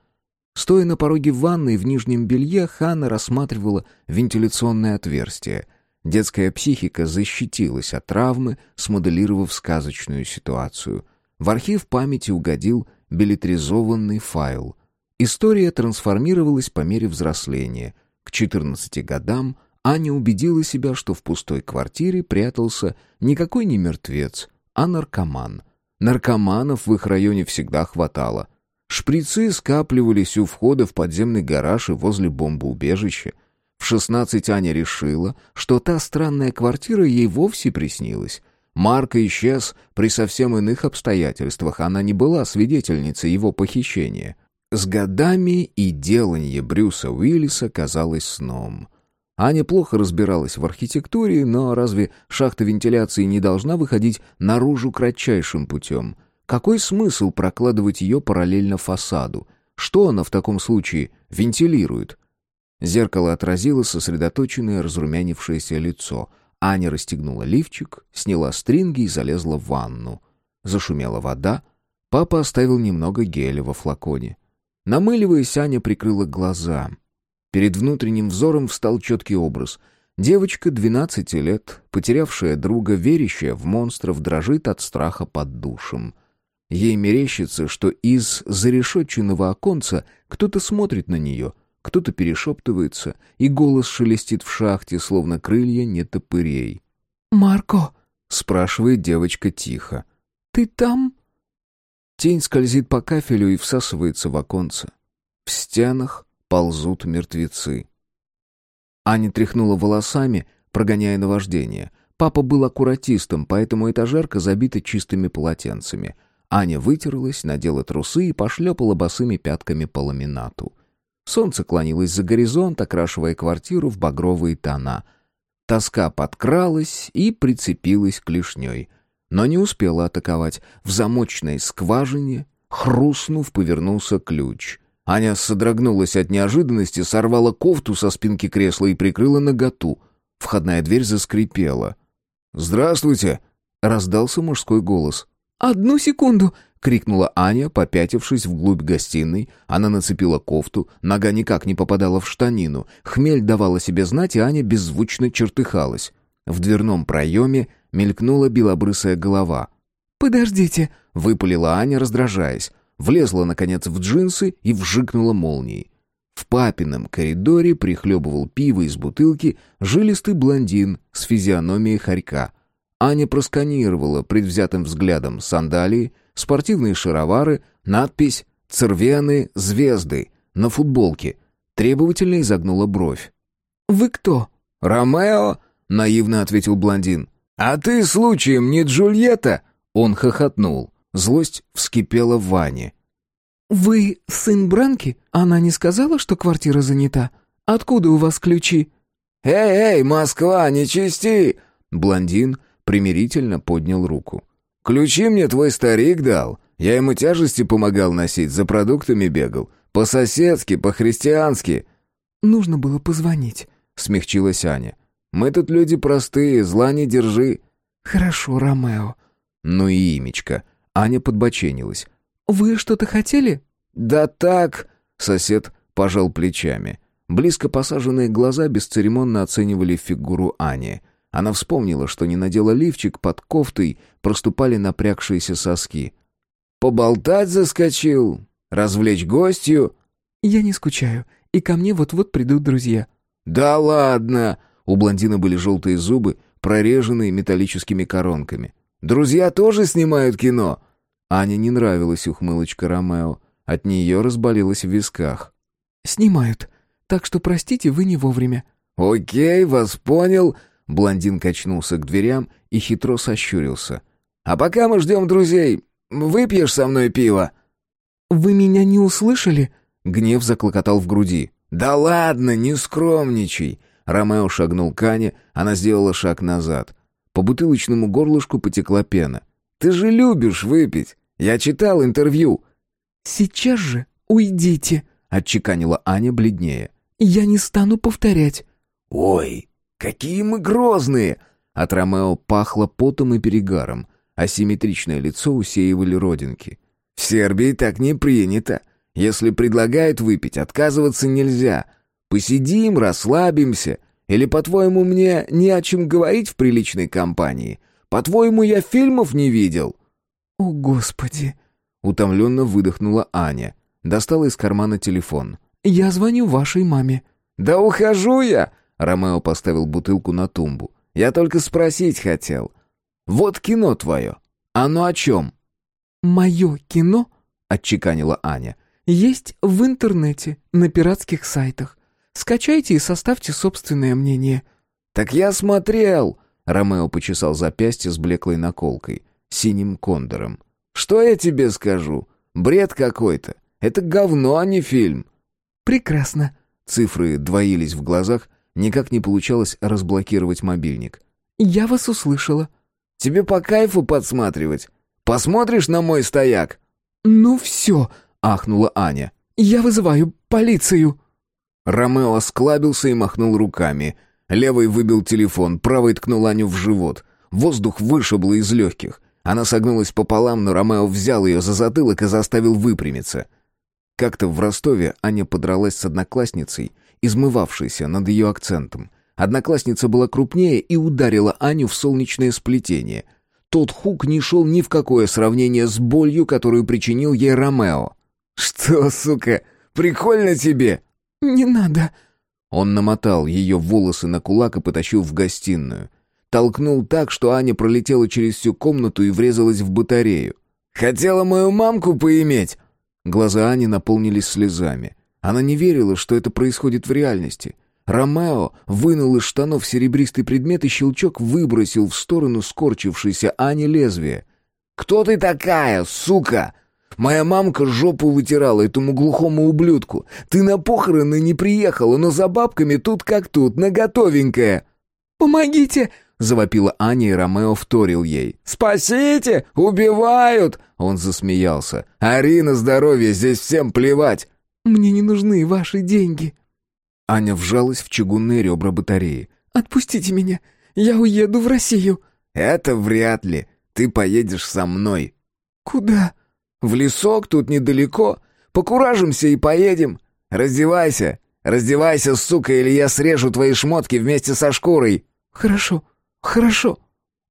Стоя на пороге ванной в нижнем белье, Ханна рассматривала вентиляционное отверстие. Детская психика защитилась от травмы, смоделировав сказочную ситуацию. В архив памяти угодил билетризованный файл. История трансформировалась по мере взросления. К 14 годам – Аня убедила себя, что в пустой квартире прятался никакой не мертвец, а наркоман. Наркоманов в их районе всегда хватало. Шприцы скапливались у входа в подземный гараж и возле бомбоубежища. В шестнадцать Аня решила, что та странная квартира ей вовсе приснилась. Марк исчез при совсем иных обстоятельствах, она не была свидетельницей его похищения. С годами и деланье Брюса Уиллиса казалось сном — Аня плохо разбиралась в архитектуре, но разве шахта вентиляции не должна выходить наружу кратчайшим путем? Какой смысл прокладывать ее параллельно фасаду? Что она в таком случае вентилирует? Зеркало отразило сосредоточенное разрумянившееся лицо. Аня расстегнула лифчик, сняла стринги и залезла в ванну. Зашумела вода. Папа оставил немного геля во флаконе. Намыливаясь, Аня прикрыла глаза — Перед внутренним взором встал четкий образ. Девочка 12 лет, потерявшая друга, верящая в монстров, дрожит от страха под душем. Ей мерещится, что из зарешетченного оконца кто-то смотрит на нее, кто-то перешептывается, и голос шелестит в шахте, словно крылья нетопырей. «Марко?» — спрашивает девочка тихо. «Ты там?» Тень скользит по кафелю и всасывается в оконце. В стенах ползут мертвецы. Аня тряхнула волосами, прогоняя наваждение. Папа был аккуратистом, поэтому этажерка забита чистыми полотенцами. Аня вытерлась, надела трусы и пошлепала босыми пятками по ламинату. Солнце клонилось за горизонт, окрашивая квартиру в багровые тона. Тоска подкралась и прицепилась клешней. Но не успела атаковать. В замочной скважине, хрустнув, повернулся ключ — Аня содрогнулась от неожиданности, сорвала кофту со спинки кресла и прикрыла наготу. Входная дверь заскрипела. «Здравствуйте!» — раздался мужской голос. «Одну секунду!» — крикнула Аня, попятившись вглубь гостиной. Она нацепила кофту, нога никак не попадала в штанину. Хмель давала себе знать, и Аня беззвучно чертыхалась. В дверном проеме мелькнула белобрысая голова. «Подождите!» — выпалила Аня, раздражаясь. Влезла, наконец, в джинсы и вжикнула молнией. В папином коридоре прихлебывал пиво из бутылки жилистый блондин с физиономией хорька. Аня просканировала предвзятым взглядом сандалии, спортивные шаровары, надпись «Цервены звезды» на футболке. Требовательно изогнула бровь. «Вы кто?» «Ромео», — наивно ответил блондин. «А ты, случаем, не Джульетта?» Он хохотнул. Злость вскипела в Ване. «Вы сын Бранки? Она не сказала, что квартира занята? Откуда у вас ключи?» «Эй, эй, Москва, не чисти!» Блондин примирительно поднял руку. «Ключи мне твой старик дал. Я ему тяжести помогал носить, за продуктами бегал. По-соседски, по-христиански». «Нужно было позвонить», — смягчилась Аня. «Мы тут люди простые, зла не держи». «Хорошо, Ромео». «Ну и имечко». Аня подбоченилась. «Вы что-то хотели?» «Да так...» — сосед пожал плечами. Близко посаженные глаза бесцеремонно оценивали фигуру Ани. Она вспомнила, что не надела лифчик под кофтой, проступали напрягшиеся соски. «Поболтать заскочил? Развлечь гостью?» «Я не скучаю, и ко мне вот-вот придут друзья». «Да ладно!» У блондина были желтые зубы, прореженные металлическими коронками. «Друзья тоже снимают кино?» Ане не нравилась ухмылочка Ромео. От нее разболелась в висках. «Снимают. Так что, простите, вы не вовремя». «Окей, вас понял». Блондин качнулся к дверям и хитро сощурился. «А пока мы ждем друзей, выпьешь со мной пиво?» «Вы меня не услышали?» Гнев заклокотал в груди. «Да ладно, не скромничай!» Ромео шагнул к Ане, она сделала шаг назад. По бутылочному горлышку потекла пена. «Ты же любишь выпить! Я читал интервью». «Сейчас же уйдите», — отчеканила Аня бледнее. «Я не стану повторять». «Ой, какие мы грозные!» От Ромео пахло потом и перегаром, а симметричное лицо усеивали родинки. «В Сербии так не принято. Если предлагают выпить, отказываться нельзя. Посидим, расслабимся. Или, по-твоему, мне не о чем говорить в приличной компании? По-твоему, я фильмов не видел?» «О, Господи!» — утомленно выдохнула Аня. Достала из кармана телефон. «Я звоню вашей маме». «Да ухожу я!» — Ромео поставил бутылку на тумбу. «Я только спросить хотел. Вот кино твое. Оно о чем?» «Мое кино?» — отчеканила Аня. «Есть в интернете, на пиратских сайтах. Скачайте и составьте собственное мнение». «Так я смотрел!» Ромео почесал запястье с блеклой наколкой, синим кондором. «Что я тебе скажу? Бред какой-то. Это говно, а не фильм». «Прекрасно». Цифры двоились в глазах, никак не получалось разблокировать мобильник. «Я вас услышала». «Тебе по кайфу подсматривать? Посмотришь на мой стояк?» «Ну все», — ахнула Аня. «Я вызываю полицию». Ромео осклабился и махнул руками — Левый выбил телефон, правый ткнул Аню в живот. Воздух вышибло из легких. Она согнулась пополам, но Ромео взял ее за затылок и заставил выпрямиться. Как-то в Ростове Аня подралась с одноклассницей, измывавшейся над ее акцентом. Одноклассница была крупнее и ударила Аню в солнечное сплетение. Тот хук не шел ни в какое сравнение с болью, которую причинил ей Ромео. «Что, сука, прикольно тебе?» «Не надо», он намотал ее волосы на кулак и потащил в гостиную. Толкнул так, что Аня пролетела через всю комнату и врезалась в батарею. «Хотела мою мамку поиметь!» Глаза Ани наполнились слезами. Она не верила, что это происходит в реальности. Ромео вынул из штанов серебристый предмет и щелчок выбросил в сторону скорчившейся Ани лезвие. «Кто ты такая, сука?» Моя мамка жопу вытирала этому глухому ублюдку. Ты на похороны не приехала, но за бабками тут как тут, наготовенькая». «Помогите!» — завопила Аня, и Ромео вторил ей. «Спасите! Убивают!» Он засмеялся. «Арина, здоровье, здесь всем плевать!» «Мне не нужны ваши деньги!» Аня вжалась в чугунные ребра батареи. «Отпустите меня! Я уеду в Россию!» «Это вряд ли. Ты поедешь со мной». «Куда?» В лесок тут недалеко. Покуражимся и поедем. Раздевайся. Раздевайся, сука, или я срежу твои шмотки вместе со шкурой. Хорошо. Хорошо.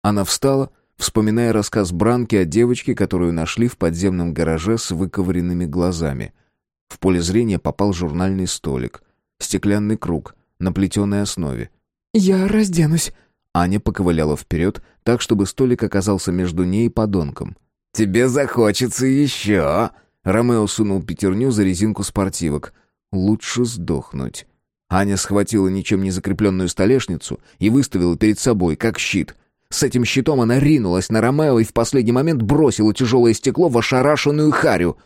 Она встала, вспоминая рассказ Бранки о девочке, которую нашли в подземном гараже с выковыренными глазами. В поле зрения попал журнальный столик, стеклянный круг на плетеной основе. «Я разденусь». Аня поковыляла вперед, так, чтобы столик оказался между ней и подонком. «Тебе захочется еще!» Ромео сунул пятерню за резинку спортивок. «Лучше сдохнуть». Аня схватила ничем не закрепленную столешницу и выставила перед собой, как щит. С этим щитом она ринулась на Ромео и в последний момент бросила тяжелое стекло в ошарашенную харю.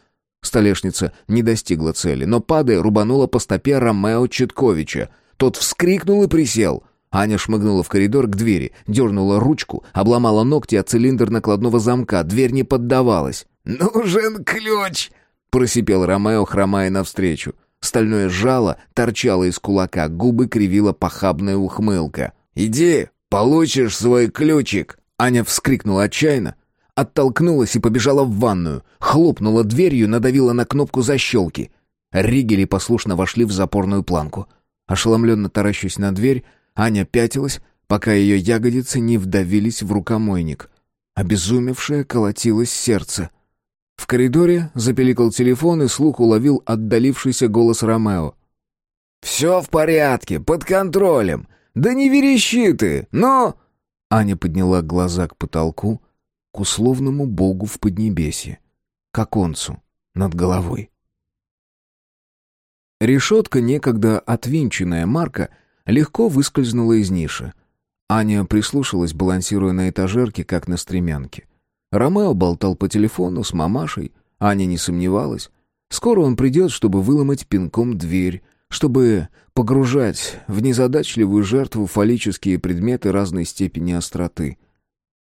Столешница не достигла цели, но, падая, рубанула по стопе Ромео Четковича. Тот вскрикнул и присел. Аня шмыгнула в коридор к двери, дернула ручку, обломала ногти от цилиндр накладного замка, дверь не поддавалась. «Нужен ключ!» — просипел Ромео, хромая навстречу. Стальное жало торчало из кулака, губы кривила похабная ухмылка. «Иди, получишь свой ключик!» Аня вскрикнула отчаянно, оттолкнулась и побежала в ванную, хлопнула дверью, надавила на кнопку защелки. Ригели послушно вошли в запорную планку. Ошеломленно таращусь на дверь, Аня пятилась, пока ее ягодицы не вдавились в рукомойник. Обезумевшее колотилось сердце — в коридоре запеликал телефон, и слух уловил отдалившийся голос Ромео. «Все в порядке, под контролем. Да не верещи ты, но...» Аня подняла глаза к потолку, к условному богу в Поднебесье, к оконцу над головой. Решетка, некогда отвинченная Марка, легко выскользнула из ниши. Аня прислушалась, балансируя на этажерке, как на стремянке. Ромео болтал по телефону с мамашей. Аня не сомневалась. Скоро он придет, чтобы выломать пинком дверь, чтобы погружать в незадачливую жертву фаллические предметы разной степени остроты.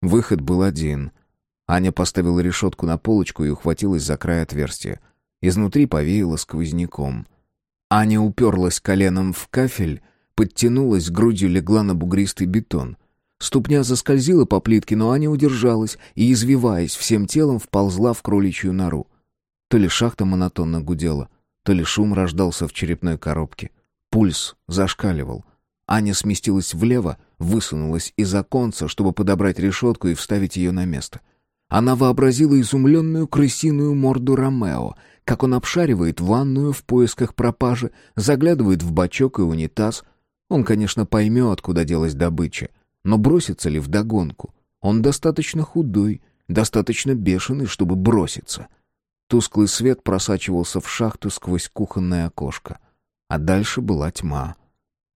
Выход был один. Аня поставила решетку на полочку и ухватилась за край отверстия. Изнутри повеяло сквозняком. Аня уперлась коленом в кафель, подтянулась, грудью легла на бугристый бетон — Ступня заскользила по плитке, но Аня удержалась и, извиваясь всем телом, вползла в кроличью нору. То ли шахта монотонно гудела, то ли шум рождался в черепной коробке. Пульс зашкаливал. Аня сместилась влево, высунулась из оконца, чтобы подобрать решетку и вставить ее на место. Она вообразила изумленную крысиную морду Ромео, как он обшаривает ванную в поисках пропажи, заглядывает в бачок и унитаз. Он, конечно, поймет, куда делась добыча. Но бросится ли вдогонку? Он достаточно худой, достаточно бешеный, чтобы броситься. Тусклый свет просачивался в шахту сквозь кухонное окошко. А дальше была тьма.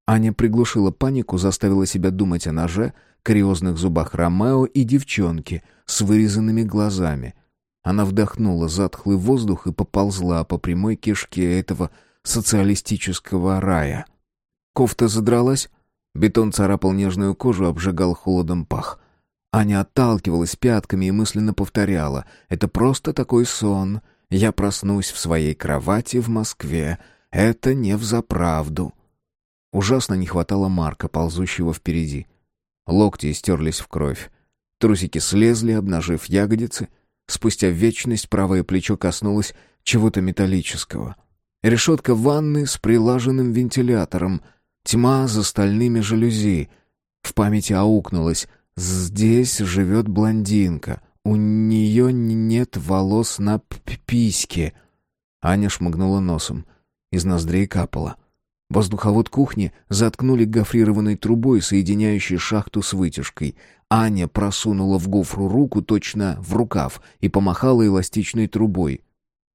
Аня приглушила панику, заставила себя думать о ноже, кариозных зубах Ромео и девчонке с вырезанными глазами. Она вдохнула затхлый воздух и поползла по прямой кишке этого социалистического рая. Кофта задралась, Бетон царапал нежную кожу, обжигал холодом пах. Аня отталкивалась пятками и мысленно повторяла. «Это просто такой сон. Я проснусь в своей кровати в Москве. Это не взаправду». Ужасно не хватало Марка, ползущего впереди. Локти стерлись в кровь. Трусики слезли, обнажив ягодицы. Спустя вечность правое плечо коснулось чего-то металлического. Решетка ванны с прилаженным вентилятором — Тьма за стальными жалюзи. В памяти аукнулась. Здесь живет блондинка. У нее нет волос на письке. Аня шмыгнула носом. Из ноздрей капала. Воздуховод кухни заткнули гофрированной трубой, соединяющей шахту с вытяжкой. Аня просунула в гофру руку точно в рукав и помахала эластичной трубой.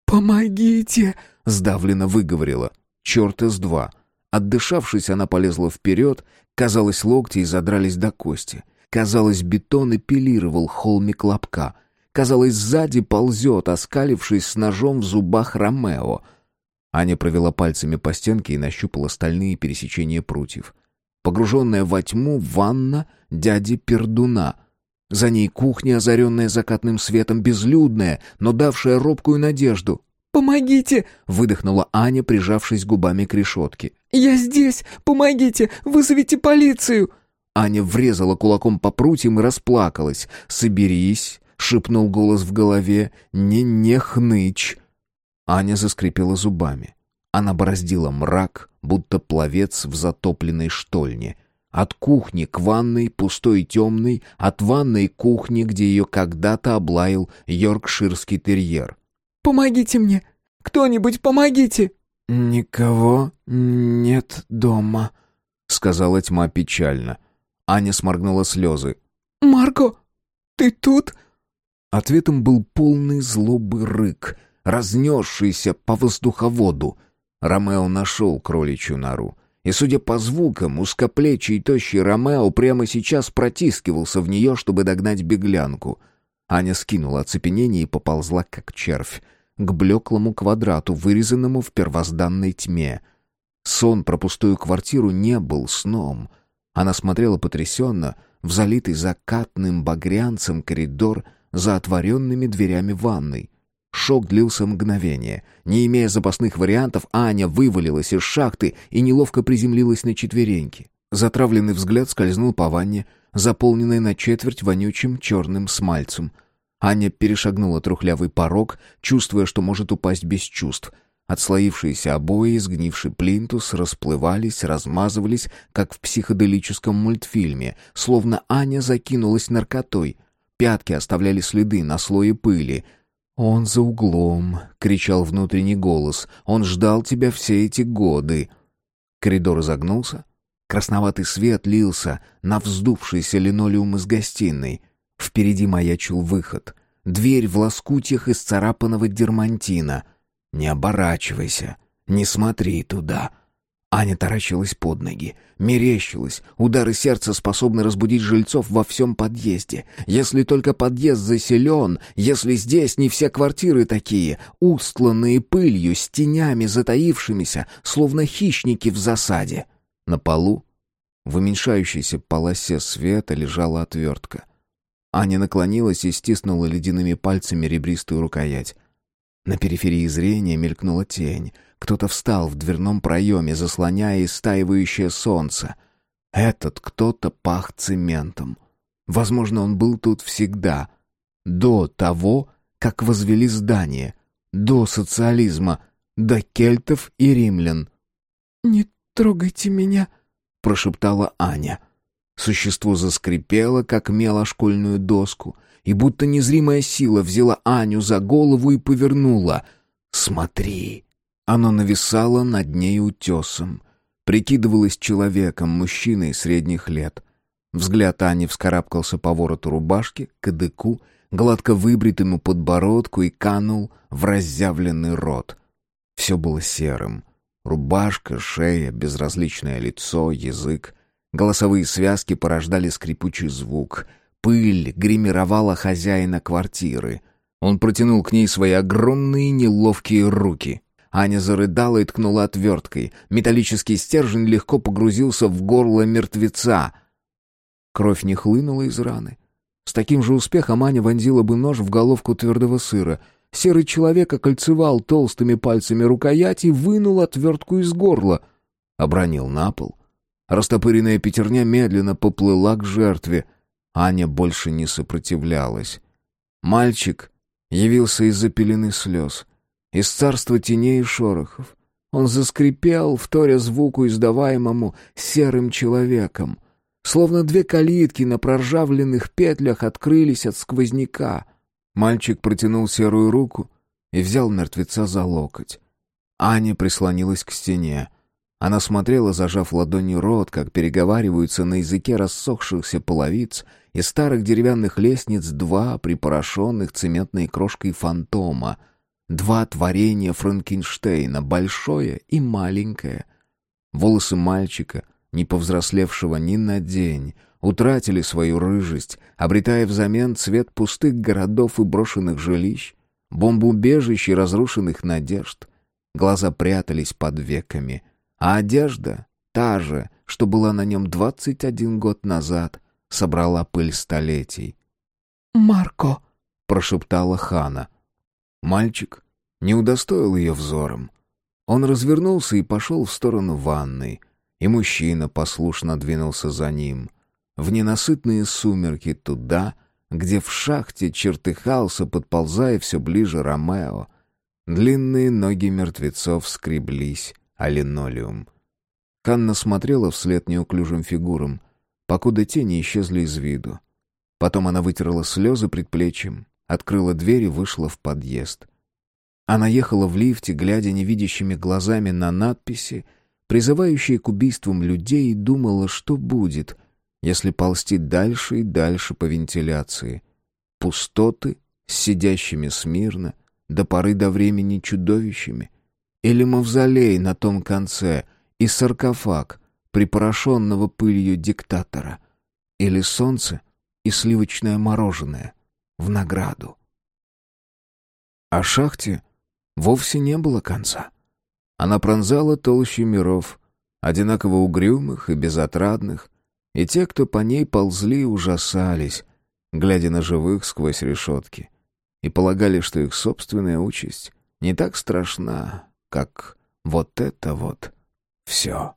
«Помогите!» — сдавленно выговорила. «Черт из два!» Отдышавшись, она полезла вперед. Казалось, локти задрались до кости. Казалось, бетон эпилировал холмик лобка. Казалось, сзади ползет, оскалившись с ножом в зубах Ромео. Аня провела пальцами по стенке и нащупала стальные пересечения прутьев. Погруженная во тьму ванна дяди Пердуна. За ней кухня, озаренная закатным светом, безлюдная, но давшая робкую надежду. «Помогите!» — выдохнула Аня, прижавшись губами к решетке. «Я здесь! Помогите! Вызовите полицию!» Аня врезала кулаком по прутьям и расплакалась. «Соберись!» — шепнул голос в голове. «Не не хнычь!» Аня заскрипела зубами. Она бороздила мрак, будто пловец в затопленной штольне. От кухни к ванной, пустой и темной, от ванной к кухне, где ее когда-то облаял йоркширский терьер. «Помогите мне! Кто-нибудь помогите!» «Никого нет дома», — сказала тьма печально. Аня сморгнула слезы. «Марко, ты тут?» Ответом был полный злобы рык, разнесшийся по воздуховоду. Ромео нашел кроличью нору. И, судя по звукам, узкоплечий и тощий Ромео прямо сейчас протискивался в нее, чтобы догнать беглянку. Аня скинула оцепенение и поползла, как червь, к блеклому квадрату, вырезанному в первозданной тьме. Сон про пустую квартиру не был сном. Она смотрела потрясенно в залитый закатным багрянцем коридор за отворенными дверями ванной. Шок длился мгновение. Не имея запасных вариантов, Аня вывалилась из шахты и неловко приземлилась на четвереньки. Затравленный взгляд скользнул по ванне, заполненной на четверть вонючим черным смальцем. Аня перешагнула трухлявый порог, чувствуя, что может упасть без чувств. Отслоившиеся обои, сгнивший плинтус расплывались, размазывались, как в психоделическом мультфильме, словно Аня закинулась наркотой. Пятки оставляли следы на слое пыли — «Он за углом!» — кричал внутренний голос. «Он ждал тебя все эти годы!» Коридор изогнулся. Красноватый свет лился на вздувшийся линолеум из гостиной. Впереди маячил выход. Дверь в лоскутьях из царапанного дермантина. «Не оборачивайся! Не смотри туда!» Аня таращилась под ноги, мерещилась. Удары сердца способны разбудить жильцов во всем подъезде. Если только подъезд заселен, если здесь не все квартиры такие, устланные пылью, с тенями затаившимися, словно хищники в засаде. На полу, в уменьшающейся полосе света, лежала отвертка. Аня наклонилась и стиснула ледяными пальцами ребристую рукоять. На периферии зрения мелькнула тень — кто-то встал в дверном проеме, заслоняя истаивающее солнце. Этот кто-то пах цементом. Возможно, он был тут всегда. До того, как возвели здание. До социализма. До кельтов и римлян. «Не трогайте меня», — прошептала Аня. Существо заскрипело, как мело школьную доску, и будто незримая сила взяла Аню за голову и повернула. «Смотри!» Оно нависало над ней утесом. Прикидывалось человеком, мужчиной средних лет. Взгляд Ани вскарабкался по вороту рубашки, кадыку, гладко выбритому подбородку и канул в разъявленный рот. Все было серым. Рубашка, шея, безразличное лицо, язык. Голосовые связки порождали скрипучий звук. Пыль гримировала хозяина квартиры. Он протянул к ней свои огромные неловкие руки. Аня зарыдала и ткнула отверткой. Металлический стержень легко погрузился в горло мертвеца. Кровь не хлынула из раны. С таким же успехом Аня вонзила бы нож в головку твердого сыра. Серый человек окольцевал толстыми пальцами рукоять и вынул отвертку из горла. Обронил на пол. Растопыренная пятерня медленно поплыла к жертве. Аня больше не сопротивлялась. Мальчик явился из-за пелены слез — из царства теней и шорохов. Он заскрипел, вторя звуку, издаваемому серым человеком. Словно две калитки на проржавленных петлях открылись от сквозняка. Мальчик протянул серую руку и взял мертвеца за локоть. Аня прислонилась к стене. Она смотрела, зажав ладонью рот, как переговариваются на языке рассохшихся половиц и старых деревянных лестниц два припорошенных цементной крошкой фантома — Два творения Франкенштейна, большое и маленькое. Волосы мальчика, не повзрослевшего ни на день, утратили свою рыжесть, обретая взамен цвет пустых городов и брошенных жилищ, бомбоубежищ и разрушенных надежд. Глаза прятались под веками, а одежда, та же, что была на нем двадцать один год назад, собрала пыль столетий. «Марко!» — прошептала Хана — Мальчик не удостоил ее взором. Он развернулся и пошел в сторону ванной, и мужчина послушно двинулся за ним. В ненасытные сумерки туда, где в шахте чертыхался, подползая все ближе Ромео. Длинные ноги мертвецов скреблись о линолеум. Канна смотрела вслед неуклюжим фигурам, покуда тени исчезли из виду. Потом она вытерла слезы предплечьем, открыла дверь и вышла в подъезд. Она ехала в лифте, глядя невидящими глазами на надписи, призывающие к убийствам людей, и думала, что будет, если ползти дальше и дальше по вентиляции. Пустоты сидящими смирно, до поры до времени чудовищами. Или мавзолей на том конце и саркофаг, припорошенного пылью диктатора. Или солнце и сливочное мороженое в награду. А шахте вовсе не было конца. Она пронзала толщи миров, одинаково угрюмых и безотрадных, и те, кто по ней ползли, ужасались, глядя на живых сквозь решетки, и полагали, что их собственная участь не так страшна, как вот это вот все.